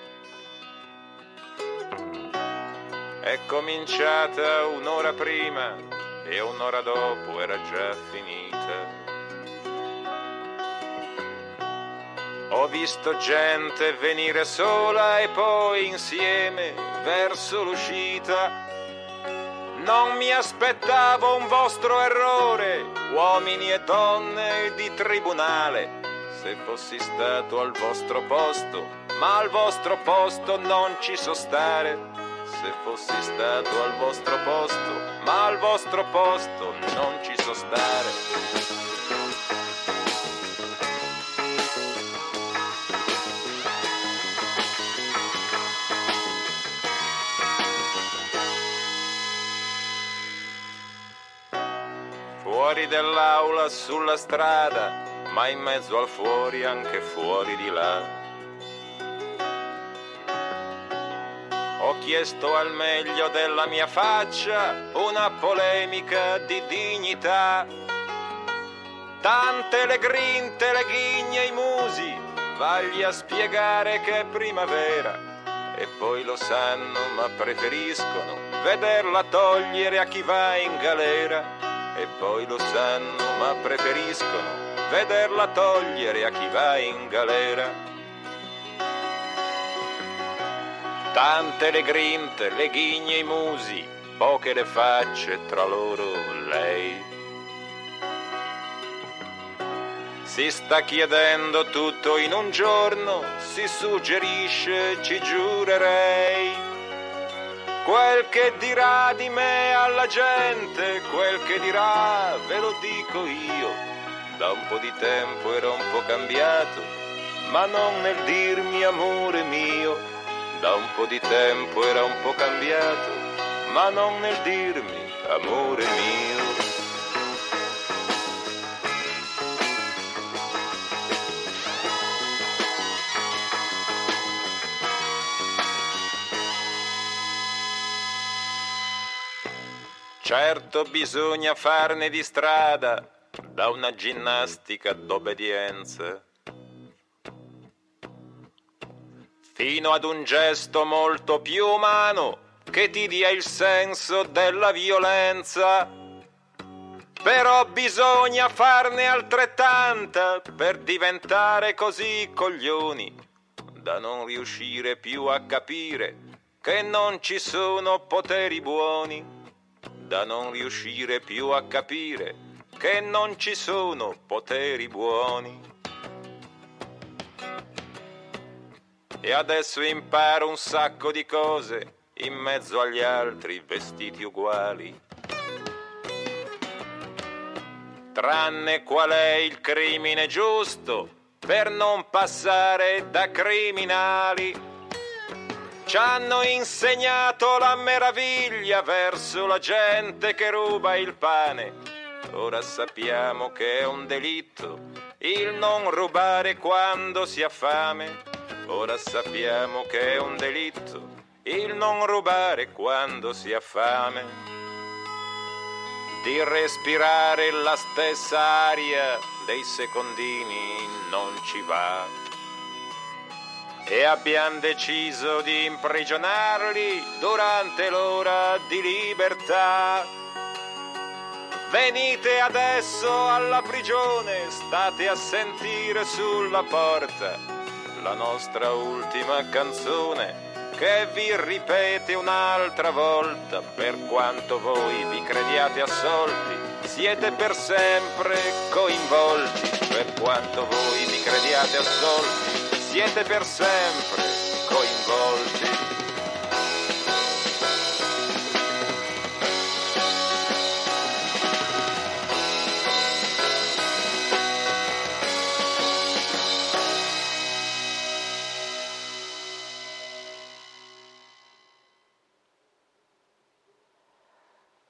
È cominciata un'ora prima e un'ora dopo era già finita. Ho visto gente venire sola e poi insieme verso l'uscita. Non mi aspettavo un vostro errore, uomini e donne di tribunale. Se fossi stato al vostro posto, ma al vostro posto non ci so stare. Se fossi stato al vostro posto, ma al vostro posto non ci so stare. Fuori dell'aula, sulla strada, ma in mezzo al fuori, anche fuori di là. Ho chiesto al meglio della mia faccia una polemica di dignità. Tante le grinte, le ghigne, i musi, vagli a spiegare che è primavera. E poi lo sanno, ma preferiscono vederla togliere a chi va in galera. E poi lo sanno, ma preferiscono vederla togliere a chi va in galera. Tante le grinte, le ghigne, i musi, poche le facce, tra loro lei. Si sta chiedendo tutto in un giorno, si suggerisce, ci giurerei. Quel che dirà di me alla gente, quel che dirà, ve lo dico io. Da un po' di tempo ero un po' cambiato, ma non nel dirmi amore mio. Da un po' di tempo era un po' cambiato, ma non nel dirmi amore mio. Certo bisogna farne di strada da una ginnastica d'obbedienza fino ad un gesto molto più umano che ti dia il senso della violenza. Però bisogna farne altrettanta per diventare così coglioni da non riuscire più a capire che non ci sono poteri buoni, da non riuscire più a capire che non ci sono poteri buoni. E adesso imparo un sacco di cose in mezzo agli altri vestiti uguali. Tranne qual è il crimine giusto per non passare da criminali. Ci hanno insegnato la meraviglia verso la gente che ruba il pane. Ora sappiamo che è un delitto il non rubare quando si ha fame. Ora sappiamo che è un delitto il non rubare quando si ha fame. Di respirare la stessa aria dei secondini non ci va. E abbiamo deciso di imprigionarli durante l'ora di libertà. Venite adesso alla prigione, state a sentire sulla porta la nostra ultima canzone che vi ripete un'altra volta per quanto voi vi crediate assolti siete per sempre coinvolti per quanto voi vi crediate assolti siete per sempre coinvolti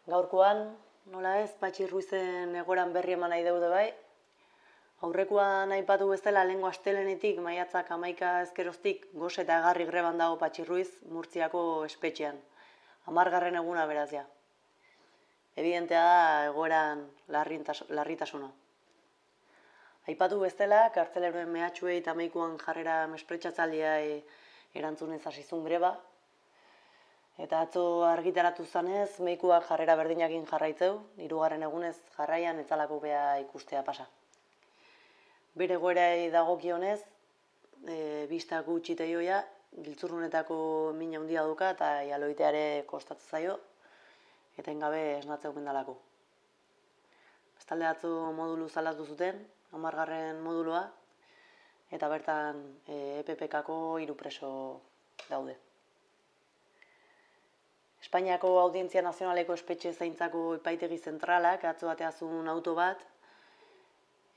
Gaurkoan, nola ez, Patxi Ruizen egoran berri eman nahi daude bai. Aurrekoan aipatu bezala lehengo astelenetik maiatzak amaika ezkeroztik gose eta egarri greban dago Patxi Ruiz Murtziako espetxean. Amargarren eguna berazia. Evidentea da egoeran larritasuna. Aipatu bezala, kartzeleroen mehatxuei eta meikuan jarrera mespretxatzaldia erantzunez hasizun greba, Eta atzo argitaratu zanez, meikuak jarrera berdinakin jarraitzeu, hirugarren egunez jarraian etzalako bea ikustea pasa. Bere goerai dagokionez, e, bista gutxite joia, giltzurrunetako mina handia duka eta jaloiteare kostatzen zaio, eta engabe esnatzeu mendalako. Bestalde atzo modulu zalatu zuten, amargarren moduloa, eta bertan e, EPPKako hiru preso daude. Espainiako Audientzia Nazionaleko espetxe zaintzako epaitegi zentralak atzo bateazun auto bat,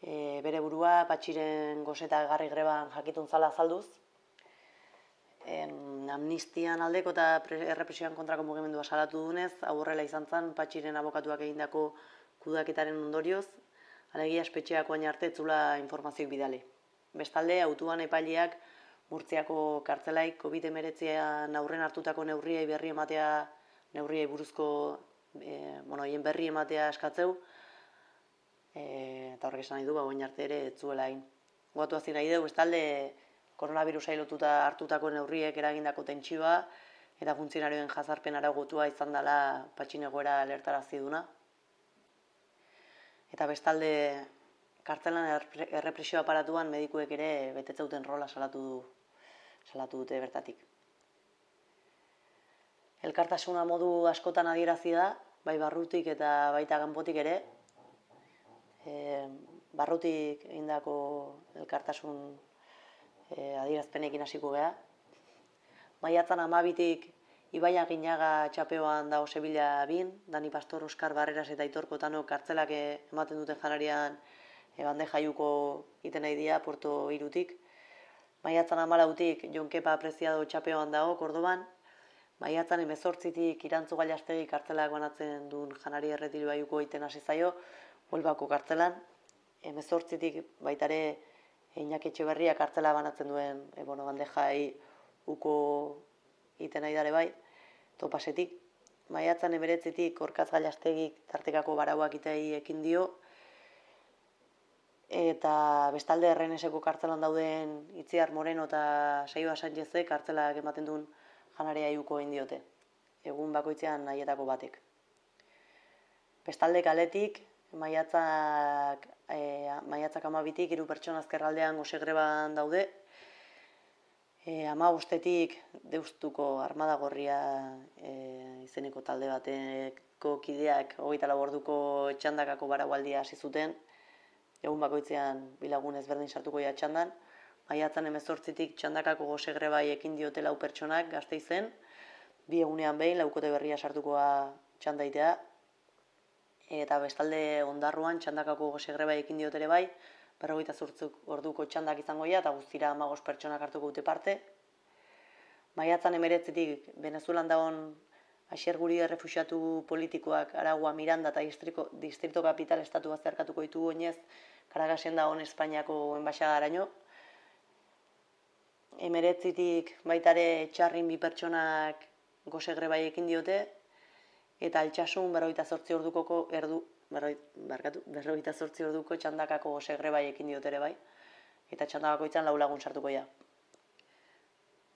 e, bere burua patxiren gozeta garri greban jakitun zala azalduz, en, amnistian aldeko eta pre- errepresioan kontrako mugimendua salatu dunez, aurrela izan zen patxiren abokatuak egindako kudaketaren ondorioz, alegia espetxeak oain arte etzula informazioik bidali. Bestalde, autuan epaileak Murtziako kartzelaik COVID-19 aurren hartutako neurriei berri ematea, neurriei buruzko, e, bueno, berri ematea eskatzeu, e, eta horrek esan nahi du, ba, oain arte ere ez zuela hain. Goatu hazi nahi dugu, bestalde, koronavirusai lotuta hartutako neurriek eragindako tentsioa, eta funtzionarioen jazarpen aragotua izan dela patxinegoera alertarazi duna. Eta bestalde, kartzelan erre- errepresio aparatuan medikuek ere betetzeuten rola salatu du, salatu dute bertatik. Elkartasuna modu askotan adierazi da, bai barrutik eta baita kanpotik ere. E, barrutik egindako elkartasun e, adierazpenekin hasiko gea. Maiatzan amabitik Ibaia Ginaga txapeoan dago Sevilla bin, Dani Pastor, Oskar Barreras eta Aitor Kotano kartzelak eh, ematen duten janarian e, bande jaiuko iten nahi dia, Porto Irutik. Maiatzan amalautik Jon Kepa Apreciado txapeoan dago, Kordoban. Maiatzan emezortzitik Irantzu Gailastegi kartzelak banatzen duen janari erretilu aiuko iten hasi zaio, Huelbako kartzelan. Emezortzitik baitare Iñaki Etxeberria kartzela banatzen duen e, bueno, bandejai uko iten nahi dare bai, topasetik. Maiatzan emeretzitik Orkaz Gailaztegik tartekako barauak itei ekin dio, eta bestalde erreneseko kartzelan dauden Itziar Moreno eta Saioa Sanchezek kartzelak ematen duen janaria iuko egin diote. Egun bakoitzean nahietako batek. Bestalde kaletik, maiatzak, e, maiatzak amabitik, hiru pertsona azkerraldean gosegreban daude, e, ama bostetik deustuko armada gorria e, izeneko talde bateko kideak hogeita lau orduko txandakako baraualdia hasi zuten, egun bakoitzean bilagun ezberdin sartuko ja txandan, maiatzan emezortzitik txandakako gosegrebai ekin diote lau pertsonak gazteizen, bi egunean behin laukote berria sartukoa txandaitea, eta bestalde ondarruan txandakako gosegrebai ekin diote ere bai, berrogeita zurtzuk orduko txandak izango ja, eta guztira amagos pertsonak hartuko dute parte. Maiatzan emeretzetik Venezuelan dagoen Aixerguri errefuxiatu politikoak Aragua, Miranda eta distrito, distrito kapital estatua zerkatuko ditugu oinez Karagasen dagoen Espainiako enbaixadaraino. Emeretzitik baitare txarrin bi pertsonak gose grebai ekin diote, eta altxasun berrogeita zortzi ordukoko erdu, barkatu, berrogeita zortzi orduko txandakako gose grebai ekin diote ere bai, eta txandakako itzan lau lagun sartuko ja.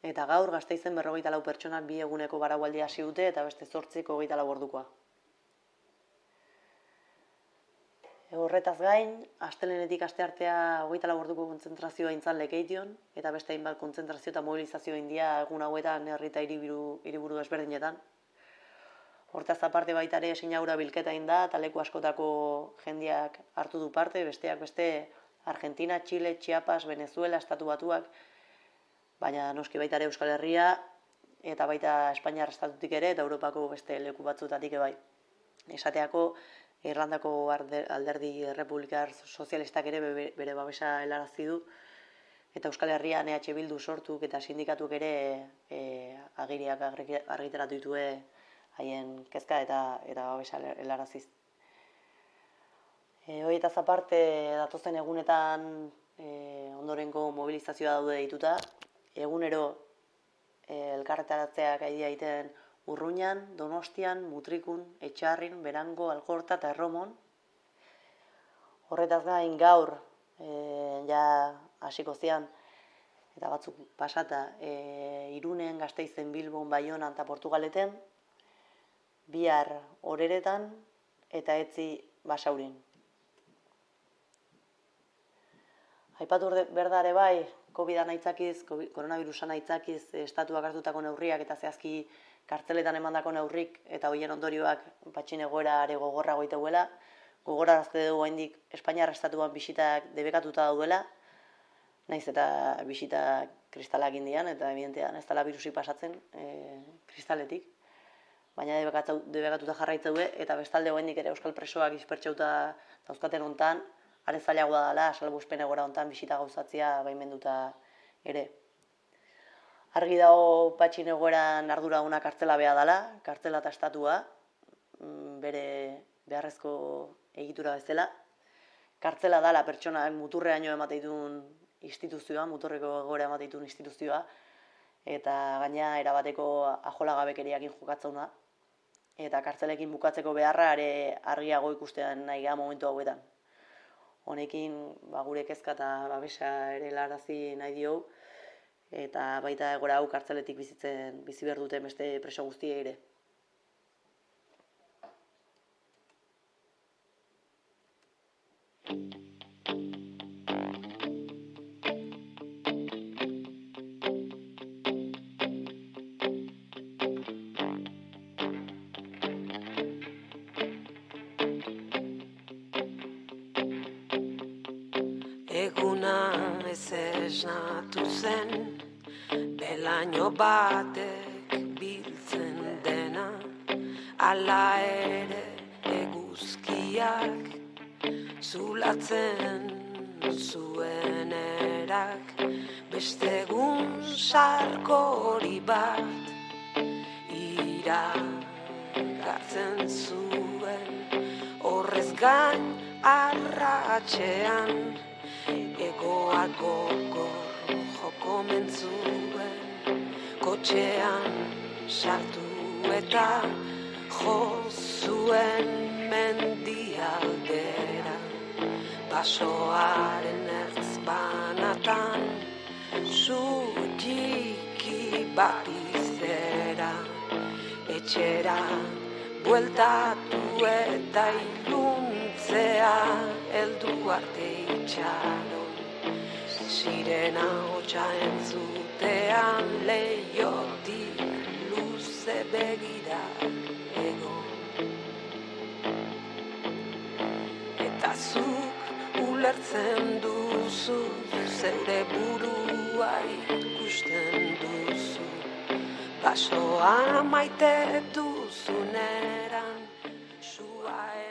Eta gaur gazteizen berrogeita lau pertsonak bi eguneko baraualdia hasi dute eta beste zortziko hogeita lau ordukoa. Horretaz gain, astelenetik asteartea hogeita lau orduko kontzentrazioa intzan lekeition, eta beste hainbat kontzentrazio eta mobilizazio india egun hauetan herri eta hiriburu, desberdinetan. Hortaz aparte baita ere sinaura bilketa da, eta leku askotako jendiak hartu du parte, besteak beste Argentina, Chile, Chiapas, Venezuela, Estatu Batuak, baina noski baita ere Euskal Herria, eta baita Espainiar estatutik ere, eta Europako beste leku batzutatik bai. Esateako, Irlandako alderdi republikar sozialistak ere bere babesa helarazi du, eta Euskal Herrian EH Bildu sortuk eta sindikatuk ere e, agiriak argi- argitaratu ditue haien kezka eta eta babesa helaraziz. E, horietaz aparte, datozen egunetan e, ondorengo mobilizazioa daude dituta, egunero e, elkarretaratzeak aidea egiten Urruñan, Donostian, Mutrikun, Etxarrin, Berango, Algorta eta Erromon. Horretaz gain gaur, e, ja hasiko zian, eta batzuk pasata, e, Irunen, Gasteizen, Bilbon, Baionan eta Portugaleten, bihar oreretan eta etzi basaurin. Aipatu berdare bai, COVID-a naitzakiz, koronavirusa naitzakiz, eh, estatuak hartutako neurriak eta zehazki kartzeletan emandako neurrik eta hoien ondorioak patxin egoera are gogorra goiteuela. Gogorarazte dugu oraindik Espainiar estatuan bisitak debekatuta daudela. naiz eta bisita kristalak indian, eta evidentean ez dela virusik pasatzen e, kristaletik. Baina debekatu- debekatuta jarraitzeude, eta bestalde goendik ere euskal presoak izpertxauta dauzkaten hontan, are zailagoa dela, salbuspen egora hontan bisita gauzatzia baimenduta ere. Argi dago patxin egoeran ardura kartzela beha dela, kartzela eta estatua, mm, bere beharrezko egitura bezala. Kartzela dala pertsonak muturreaino emateitun instituzioa, muturreko egoera emateitun instituzioa, eta gaina erabateko ajolagabekeriakin jokatzauna. Eta kartzelekin bukatzeko beharra are argiago ikustean nahi gara momentu hauetan. Honekin ba, gure kezka eta babesa ere larazi nahi dio, eta baita egora hau kartzeletik bizitzen bizi behar duten beste preso guztiei ere. Belaino batek biltzen dena Ala ere eguzkiak Zulatzen zuen erak. Beste egun sarkori bat Iragartzen zuen Horrez gain arratxean Egoak gogor joko mentzuen Kotxean sartu eta jo zuen mendialdera Basoaren ertz banatan Zutiki bat izera Etxera bueltatu eta iluntzea Eldu arte itxaron. Sirena hotxa entzutean Leiotik luze begira egon. Eta zuk ulertzen duzu Zeure burua ikusten duzu. Basoa maite duzuneran Sua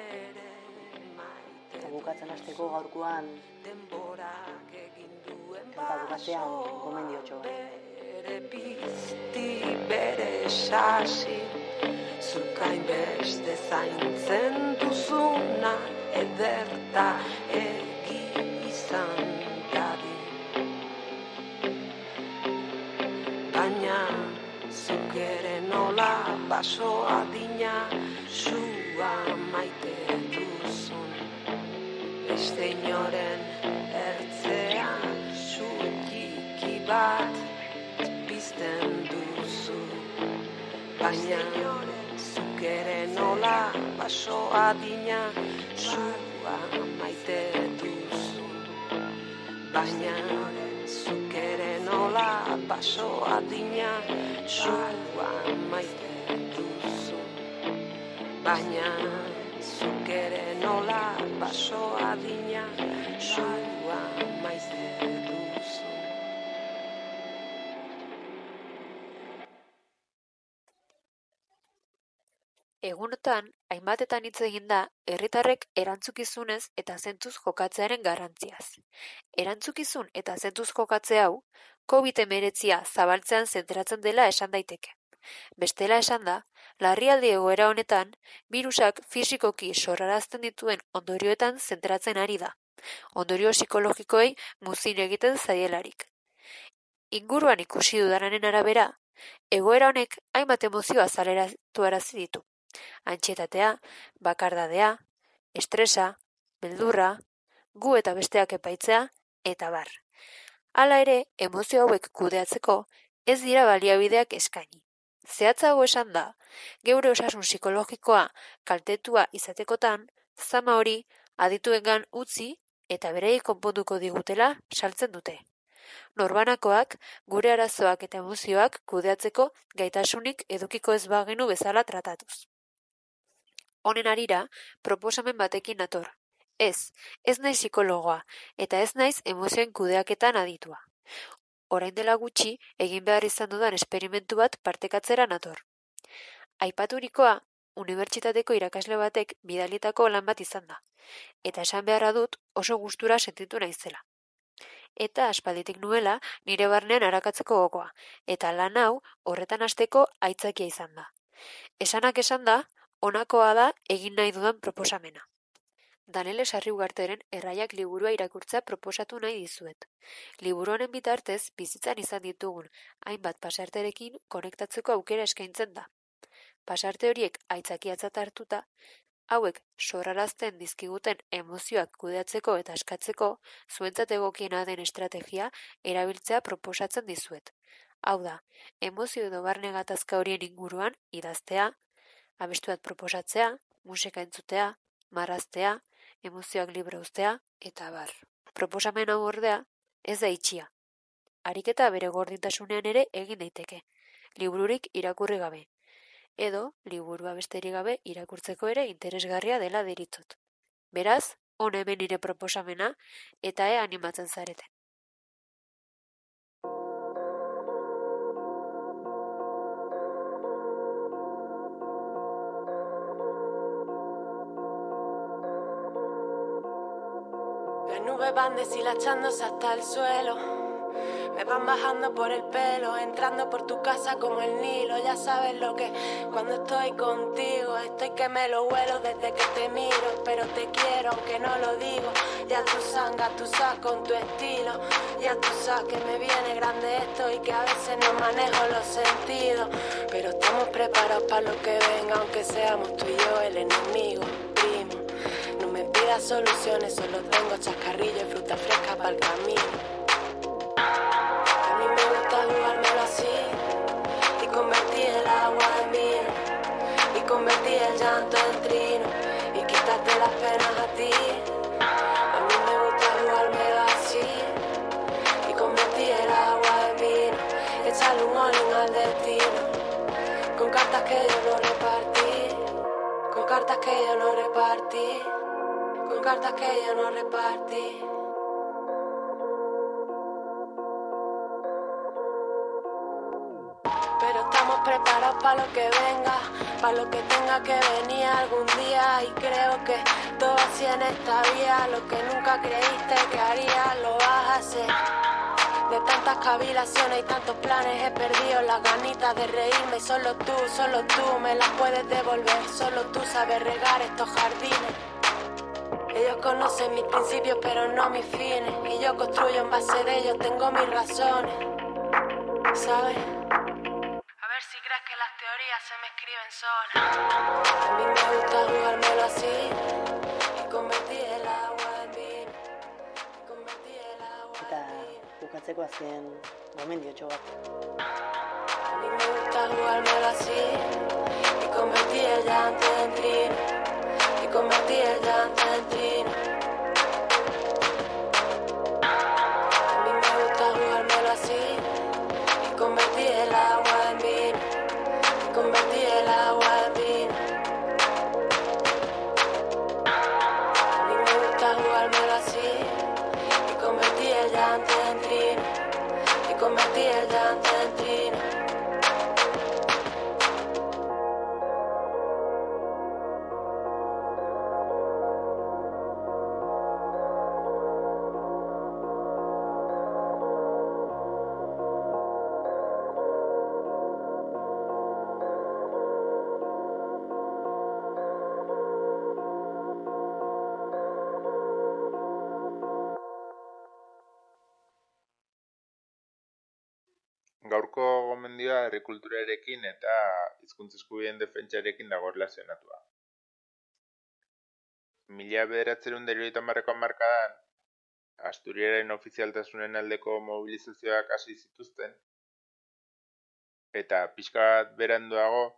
bukatzen hasteko gaurkoan denborak egin duen eta bukatzean gomendiotxo bat. bere pizti bere sasi Zukain beste zaintzen duzuna ederta egi izan dadin Baina zuk ere nola baso adina Sua maite duzun Beste inoren ertzean Zutiki bat pizten duzu. Baina zuk nola baso adina Zua maite duzu. Baina zuk ere nola baso adina Zua maite duzu. Baina zuk nola baso adina Zua maite duzu Egunotan, hainbatetan hitz egin da, herritarrek erantzukizunez eta zentzuz jokatzearen garrantziaz. Erantzukizun eta zentzuz jokatze hau, COVID-19 zabaltzean zentratzen dela esan daiteke. Bestela esan da, larrialdi egoera honetan, virusak fisikoki sorrarazten dituen ondorioetan zentratzen ari da. Ondorio psikologikoei muzin egiten zaielarik. Inguruan ikusi dudanaren arabera, egoera honek hainbat emozio azaleratu arazi ditu. Antxietatea, bakardadea, estresa, beldurra, gu eta besteak epaitzea, eta bar. Hala ere, emozio hauek kudeatzeko ez dira baliabideak eskaini. Zehatzago esan da, geure osasun psikologikoa kaltetua izatekotan, zama hori adituengan utzi eta berei konponduko digutela saltzen dute. Norbanakoak gure arazoak eta emozioak kudeatzeko gaitasunik edukiko ez bagenu bezala tratatuz. Honen arira, proposamen batekin nator. Ez, ez naiz psikologoa, eta ez naiz emozioen kudeaketan aditua. Orain dela gutxi, egin behar izan dudan esperimentu bat partekatzera nator. Aipaturikoa, unibertsitateko irakasle batek bidalitako lan bat izan da, eta esan beharra dut oso gustura sentitu naizela. Eta aspalditik nuela nire barnean arakatzeko gogoa, eta lan hau horretan hasteko aitzakia izan da. Esanak esan da, honakoa da egin nahi dudan proposamena. Danele Sarri Ugarteren erraiak liburua irakurtzea proposatu nahi dizuet. Liburu honen bitartez bizitzan izan ditugun hainbat pasarterekin konektatzeko aukera eskaintzen da. Pasarte horiek aitzakiatzat hartuta, hauek sorrarazten dizkiguten emozioak kudeatzeko eta eskatzeko zuentzat egokiena den estrategia erabiltzea proposatzen dizuet. Hau da, emozio edo barne gatazka horien inguruan idaztea, abestu bat proposatzea, musika entzutea, marraztea, emozioak libre uztea, eta bar. Proposamen hau ordea, ez da itxia. Ariketa bere gordintasunean ere egin daiteke. Libururik irakurri gabe. Edo, liburua besterik gabe irakurtzeko ere interesgarria dela deritzot. Beraz, hon hemen nire proposamena, eta e animatzen zareten. Las nubes van deshilachándose hasta el suelo. Me van bajando por el pelo, entrando por tu casa como el Nilo. Ya sabes lo que cuando estoy contigo, estoy que me lo huelo desde que te miro. Pero te quiero aunque no lo digo. Ya tú sangas, tú sabes con tu estilo. Ya tú sabes que me viene grande esto y que a veces no manejo los sentidos. Pero estamos preparados para lo que venga, aunque seamos tú y yo el enemigo. Soluciones, solo tengo chascarrillo y fruta fresca para el camino. A mí me gusta jugármelo así y convertir el agua en vino y convertir el llanto en trino y quitarte las penas a ti. A mí me gusta jugármelo así y convertir el agua en vino, echarle un all al destino con cartas que yo no repartí, con cartas que yo no repartí, cartas que yo no repartí. Pero estamos preparados para lo que venga, para lo que tenga que venir algún día. Y creo que todo así en esta vida, lo que nunca creíste que harías, lo vas a hacer. De tantas cavilaciones y tantos planes he perdido las ganitas de reírme. Solo tú, solo tú me las puedes devolver. Solo tú sabes regar estos jardines. Ellos conocen mis principios, pero no mis fines. Y yo construyo en base de ellos, tengo mis razones. ¿Sabes? A ver si crees que las teorías se me escriben solas. A mí me gusta jugármelo así y convertir el agua en vino. Y convertir el agua Eta bukatzeko azken gomendiotxo bat. A mí me gusta jugármelo así y convertir el llanto en trino. Y convertir el en trino. A mí me gusta jugármelo así y convertir el agua gomendioa herri kulturarekin eta hizkuntza eskubideen defentsarekin dago erlazionatua. Mila bederatzerun deriota marreko markadan, Asturiaren ofizialtasunen aldeko mobilizazioak hasi zituzten, eta pixka bat beranduago,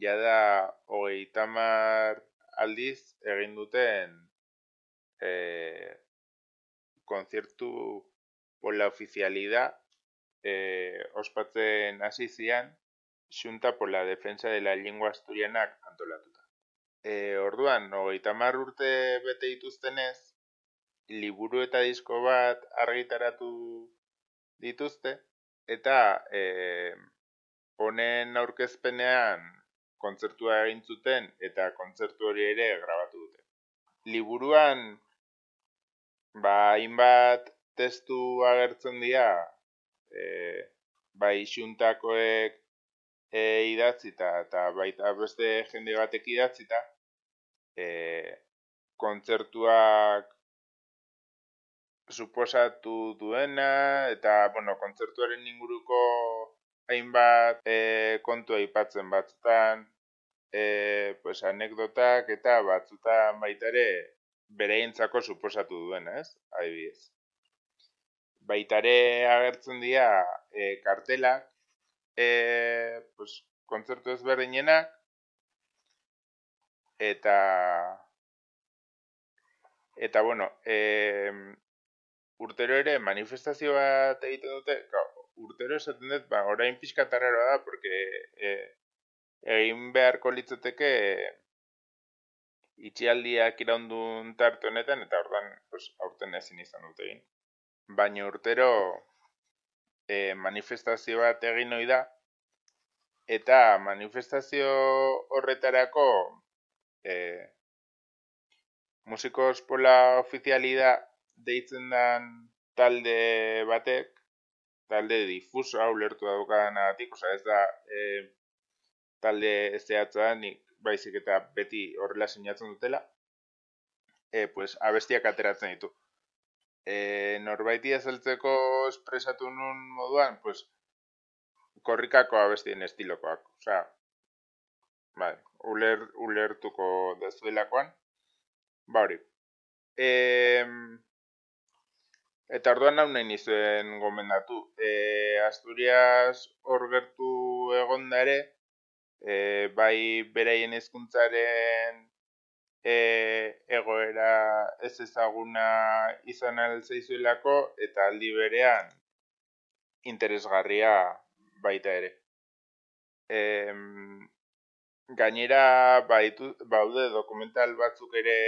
jada hogeita hamar aldiz egin duten e, konziertu por la oficialidad eh, ospatzen hasi zian Xunta por la defensa de la lengua asturianak antolatuta. E, orduan, hogeita hamar urte bete dituztenez, liburu eta disko bat argitaratu dituzte, eta e, honen aurkezpenean kontzertua egin zuten eta kontzertu hori ere grabatu dute. Liburuan, ba, hainbat testu agertzen dira, e, bai xuntakoek e, idatzita eta baita beste jende batek idatzita, e, kontzertuak suposatu duena eta bueno, kontzertuaren inguruko hainbat e, kontu aipatzen batzutan e, pues, anekdotak eta batzutan baita ere bereintzako suposatu duena, ez? Adibidez. Baitare agertzen dira e, kartelak e, pues, kontzertu ezberdinenak eta eta bueno, e, urtero ere manifestazio bat egiten dute, ka, urtero esaten dut, ba, orain pixka da, porque e, egin beharko litzateke itxialdiak iraundun tarte honetan, eta ordan pues, aurten ezin izan dute egin. Baina urtero e, manifestazio bat egin ohi da, eta manifestazio horretarako e, musiko espola ofiziali da deitzen dan talde batek, talde difuso hau lertu daukadan agatik, oza ez da e, talde zehatza nik baizik eta beti horrela sinatzen dutela, e, pues, abestiak ateratzen ditu. E, norbaiti azaltzeko espresatu nun moduan, pues, korrikako abestien estilokoak. Osea, bai, uler, ulertuko dezuelakoan, ba hori. E, eta orduan hau nahi nizuen gomendatu. E, Asturias hor gertu egonda ere, e, bai beraien hezkuntzaren e, egoera ez ezaguna izan altzaizuelako eta aldi berean interesgarria baita ere. E, gainera baitu, baude dokumental batzuk ere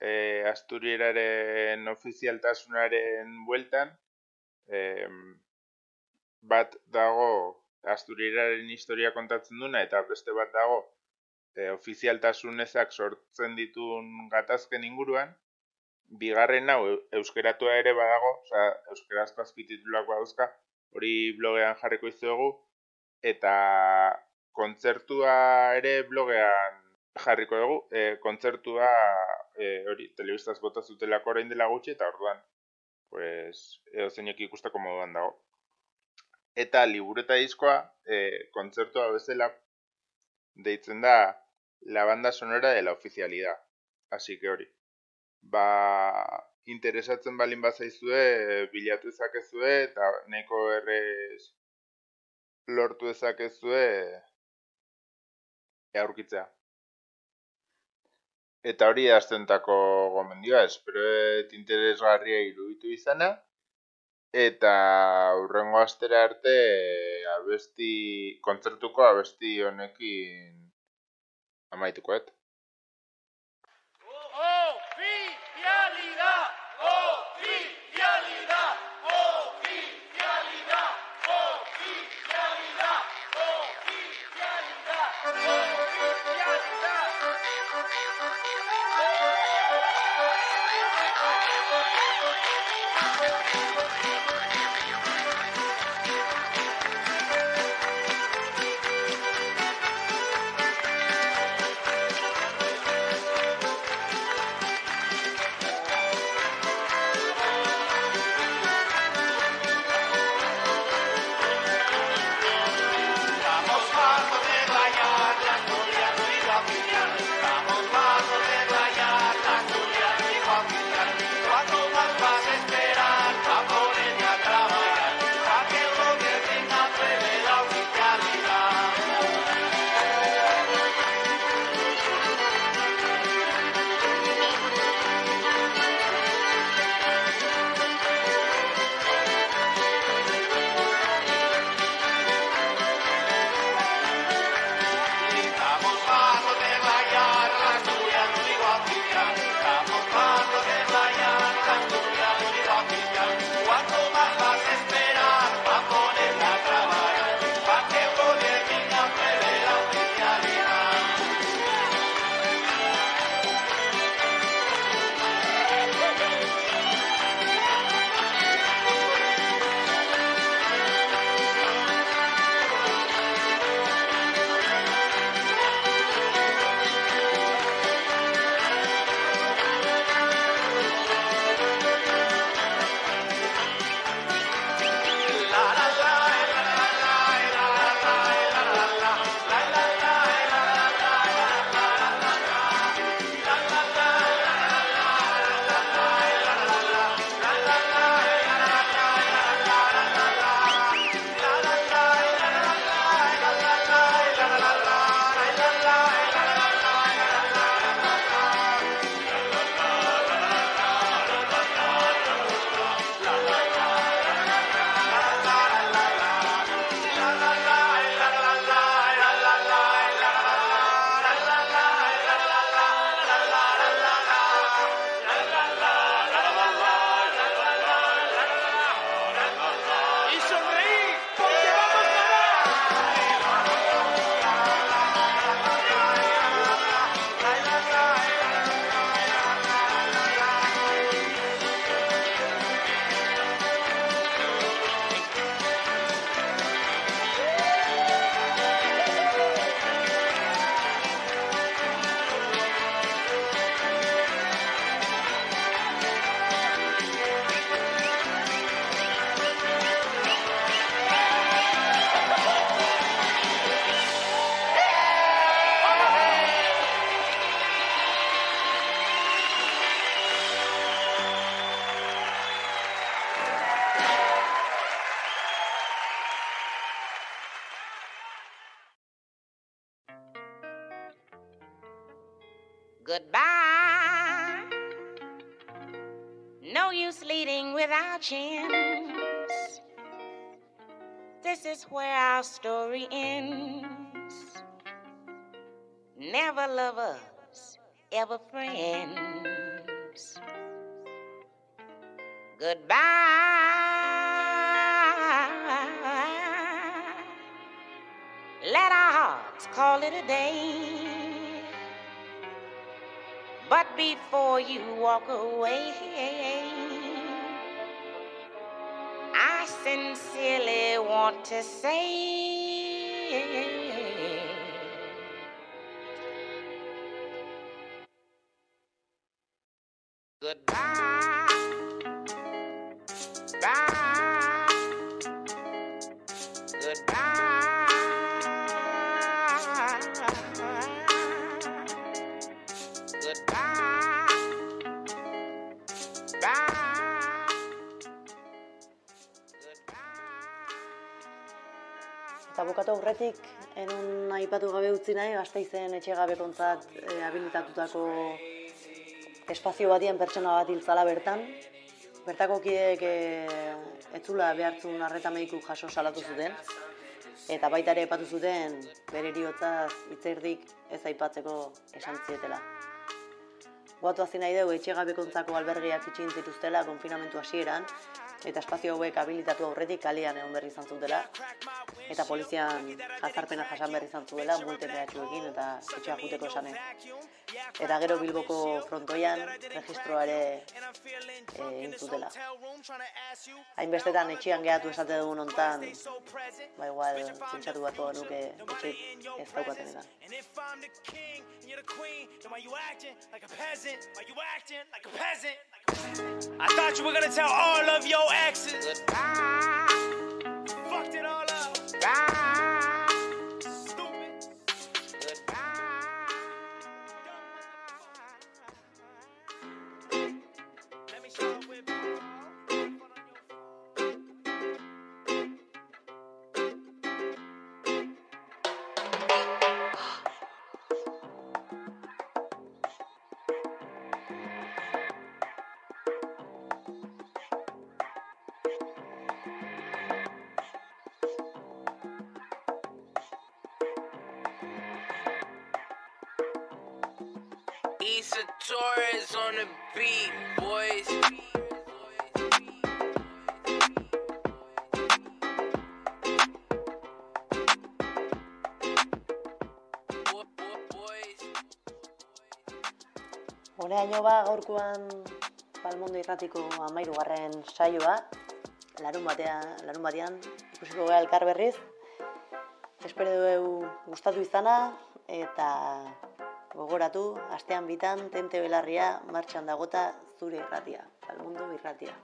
e, Asturieraren ofizialtasunaren bueltan, e, bat dago Asturieraren historia kontatzen duna eta beste bat dago e, ofizialtasun ezak sortzen ditun gatazken inguruan, bigarren hau euskeratua ere badago, oza, euskerazko azpitituluak badauzka, hori blogean jarriko izuegu, eta kontzertua ere blogean jarriko dugu, e, kontzertua e, hori telebistaz bota zutelako orain dela gutxi, eta orduan, pues, edo zeinek ikusteko moduan dago. Eta libureta diskoa, e, kontzertua bezala, deitzen da la banda sonora de la oficialidad. Así que hori. Ba, interesatzen balin bazaizue, bilatu ezakezue, eta neko errez lortu ezakezue aurkitzea. Eta hori aztentako gomendioa, espero interesgarria iruditu izana, eta urrengo astera arte abesti, kontzertuko abesti honekin amaitukoet. Oficialidad, our story ends. Never lovers, ever friends. Goodbye. Let our hearts call it a day. But before you walk away, want to say utzi nahi, Gasteizen etxegabekontzat e, habilitatutako espazio batien pertsona bat hiltzala bertan. Bertako kideek e, etzula behartzun arreta mediku jaso salatu zuten. Eta baita ere epatu zuten bere eriotzaz hitzerdik ez aipatzeko esan zietela. Guatu hazi nahi dugu etxegabekontzako albergiak itxin zituztela konfinamentu hasieran, eta espazio hauek habilitatu aurretik kalian egon berri izan zutela, eta polizian jazarpena jasan berri izan zuela, multe mehatxuekin eta etxea juteko esanez. Eta gero Bilboko frontoian registroare e, intzutela. Hainbestetan etxean gehatu esate dugun hontan, ba igual zintxatu batu nuke etxeik ez if the king, and acting like a peasant? Like a peasant? I thought you were gonna tell all of your exes. Ah. Fucked it all up. Issa Horaino ba gaurkoan Palmondo irratiko amairugarren saioa, larun batean, larun batean ikusiko gara elkar berriz. Espero dugu gustatu izana eta gogoratu, astean bitan tente belarria martxan dagota zure irratia, Palmondo irratia.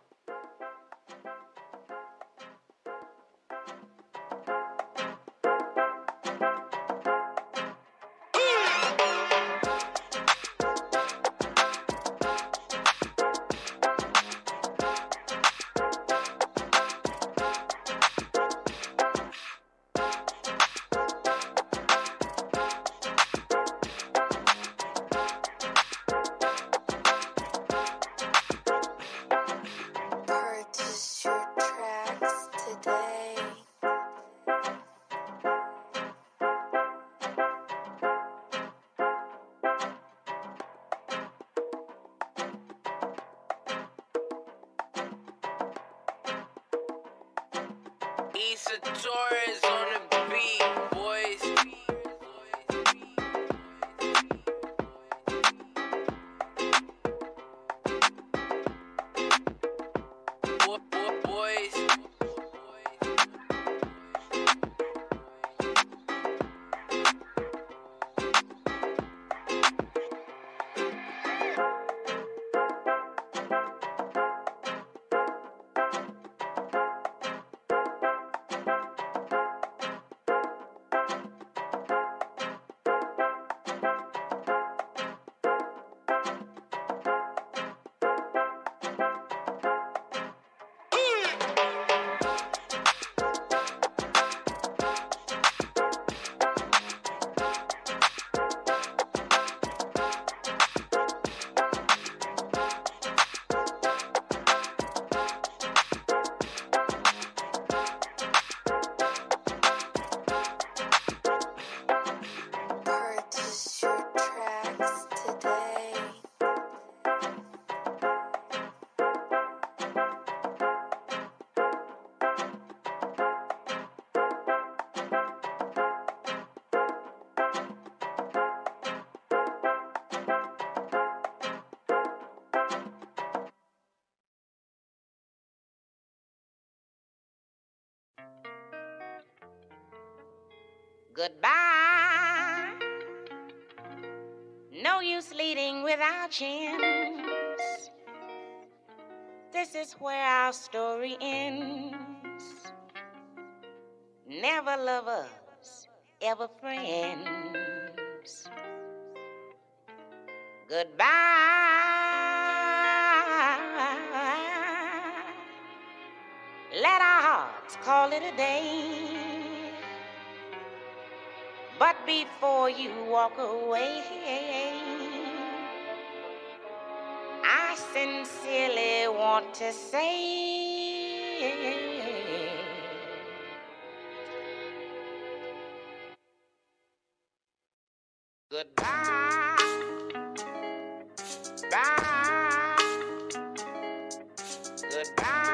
Issa Torres on the Goodbye. No use leading without chance. This is where our story ends. Never lovers, ever friends. Goodbye. Let our hearts call it a day. Before you walk away, I sincerely want to say goodbye. Bye. Goodbye.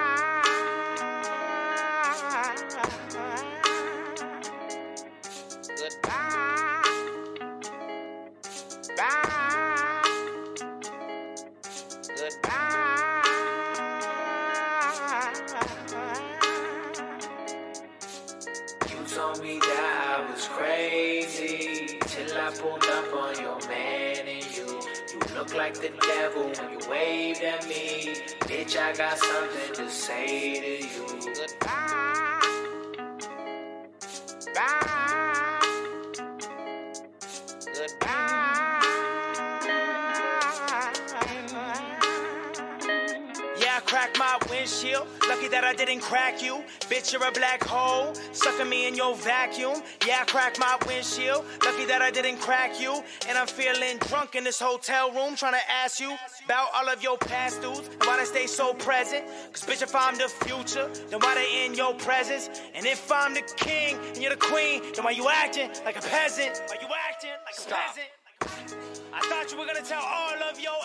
Look like the devil when you waved at me. Bitch, I got something to say to you. Goodbye. Lucky that I didn't crack you. Bitch, you're a black hole. Sucking me in your vacuum. Yeah, I cracked my windshield. Lucky that I didn't crack you. And I'm feeling drunk in this hotel room trying to ask you about all of your past dudes and why they stay so present. Cause bitch, if I'm the future, then why they in your presence? And if I'm the king and you're the queen, then why you acting like a peasant? Why you acting like a peasant? I thought you were gonna tell all of your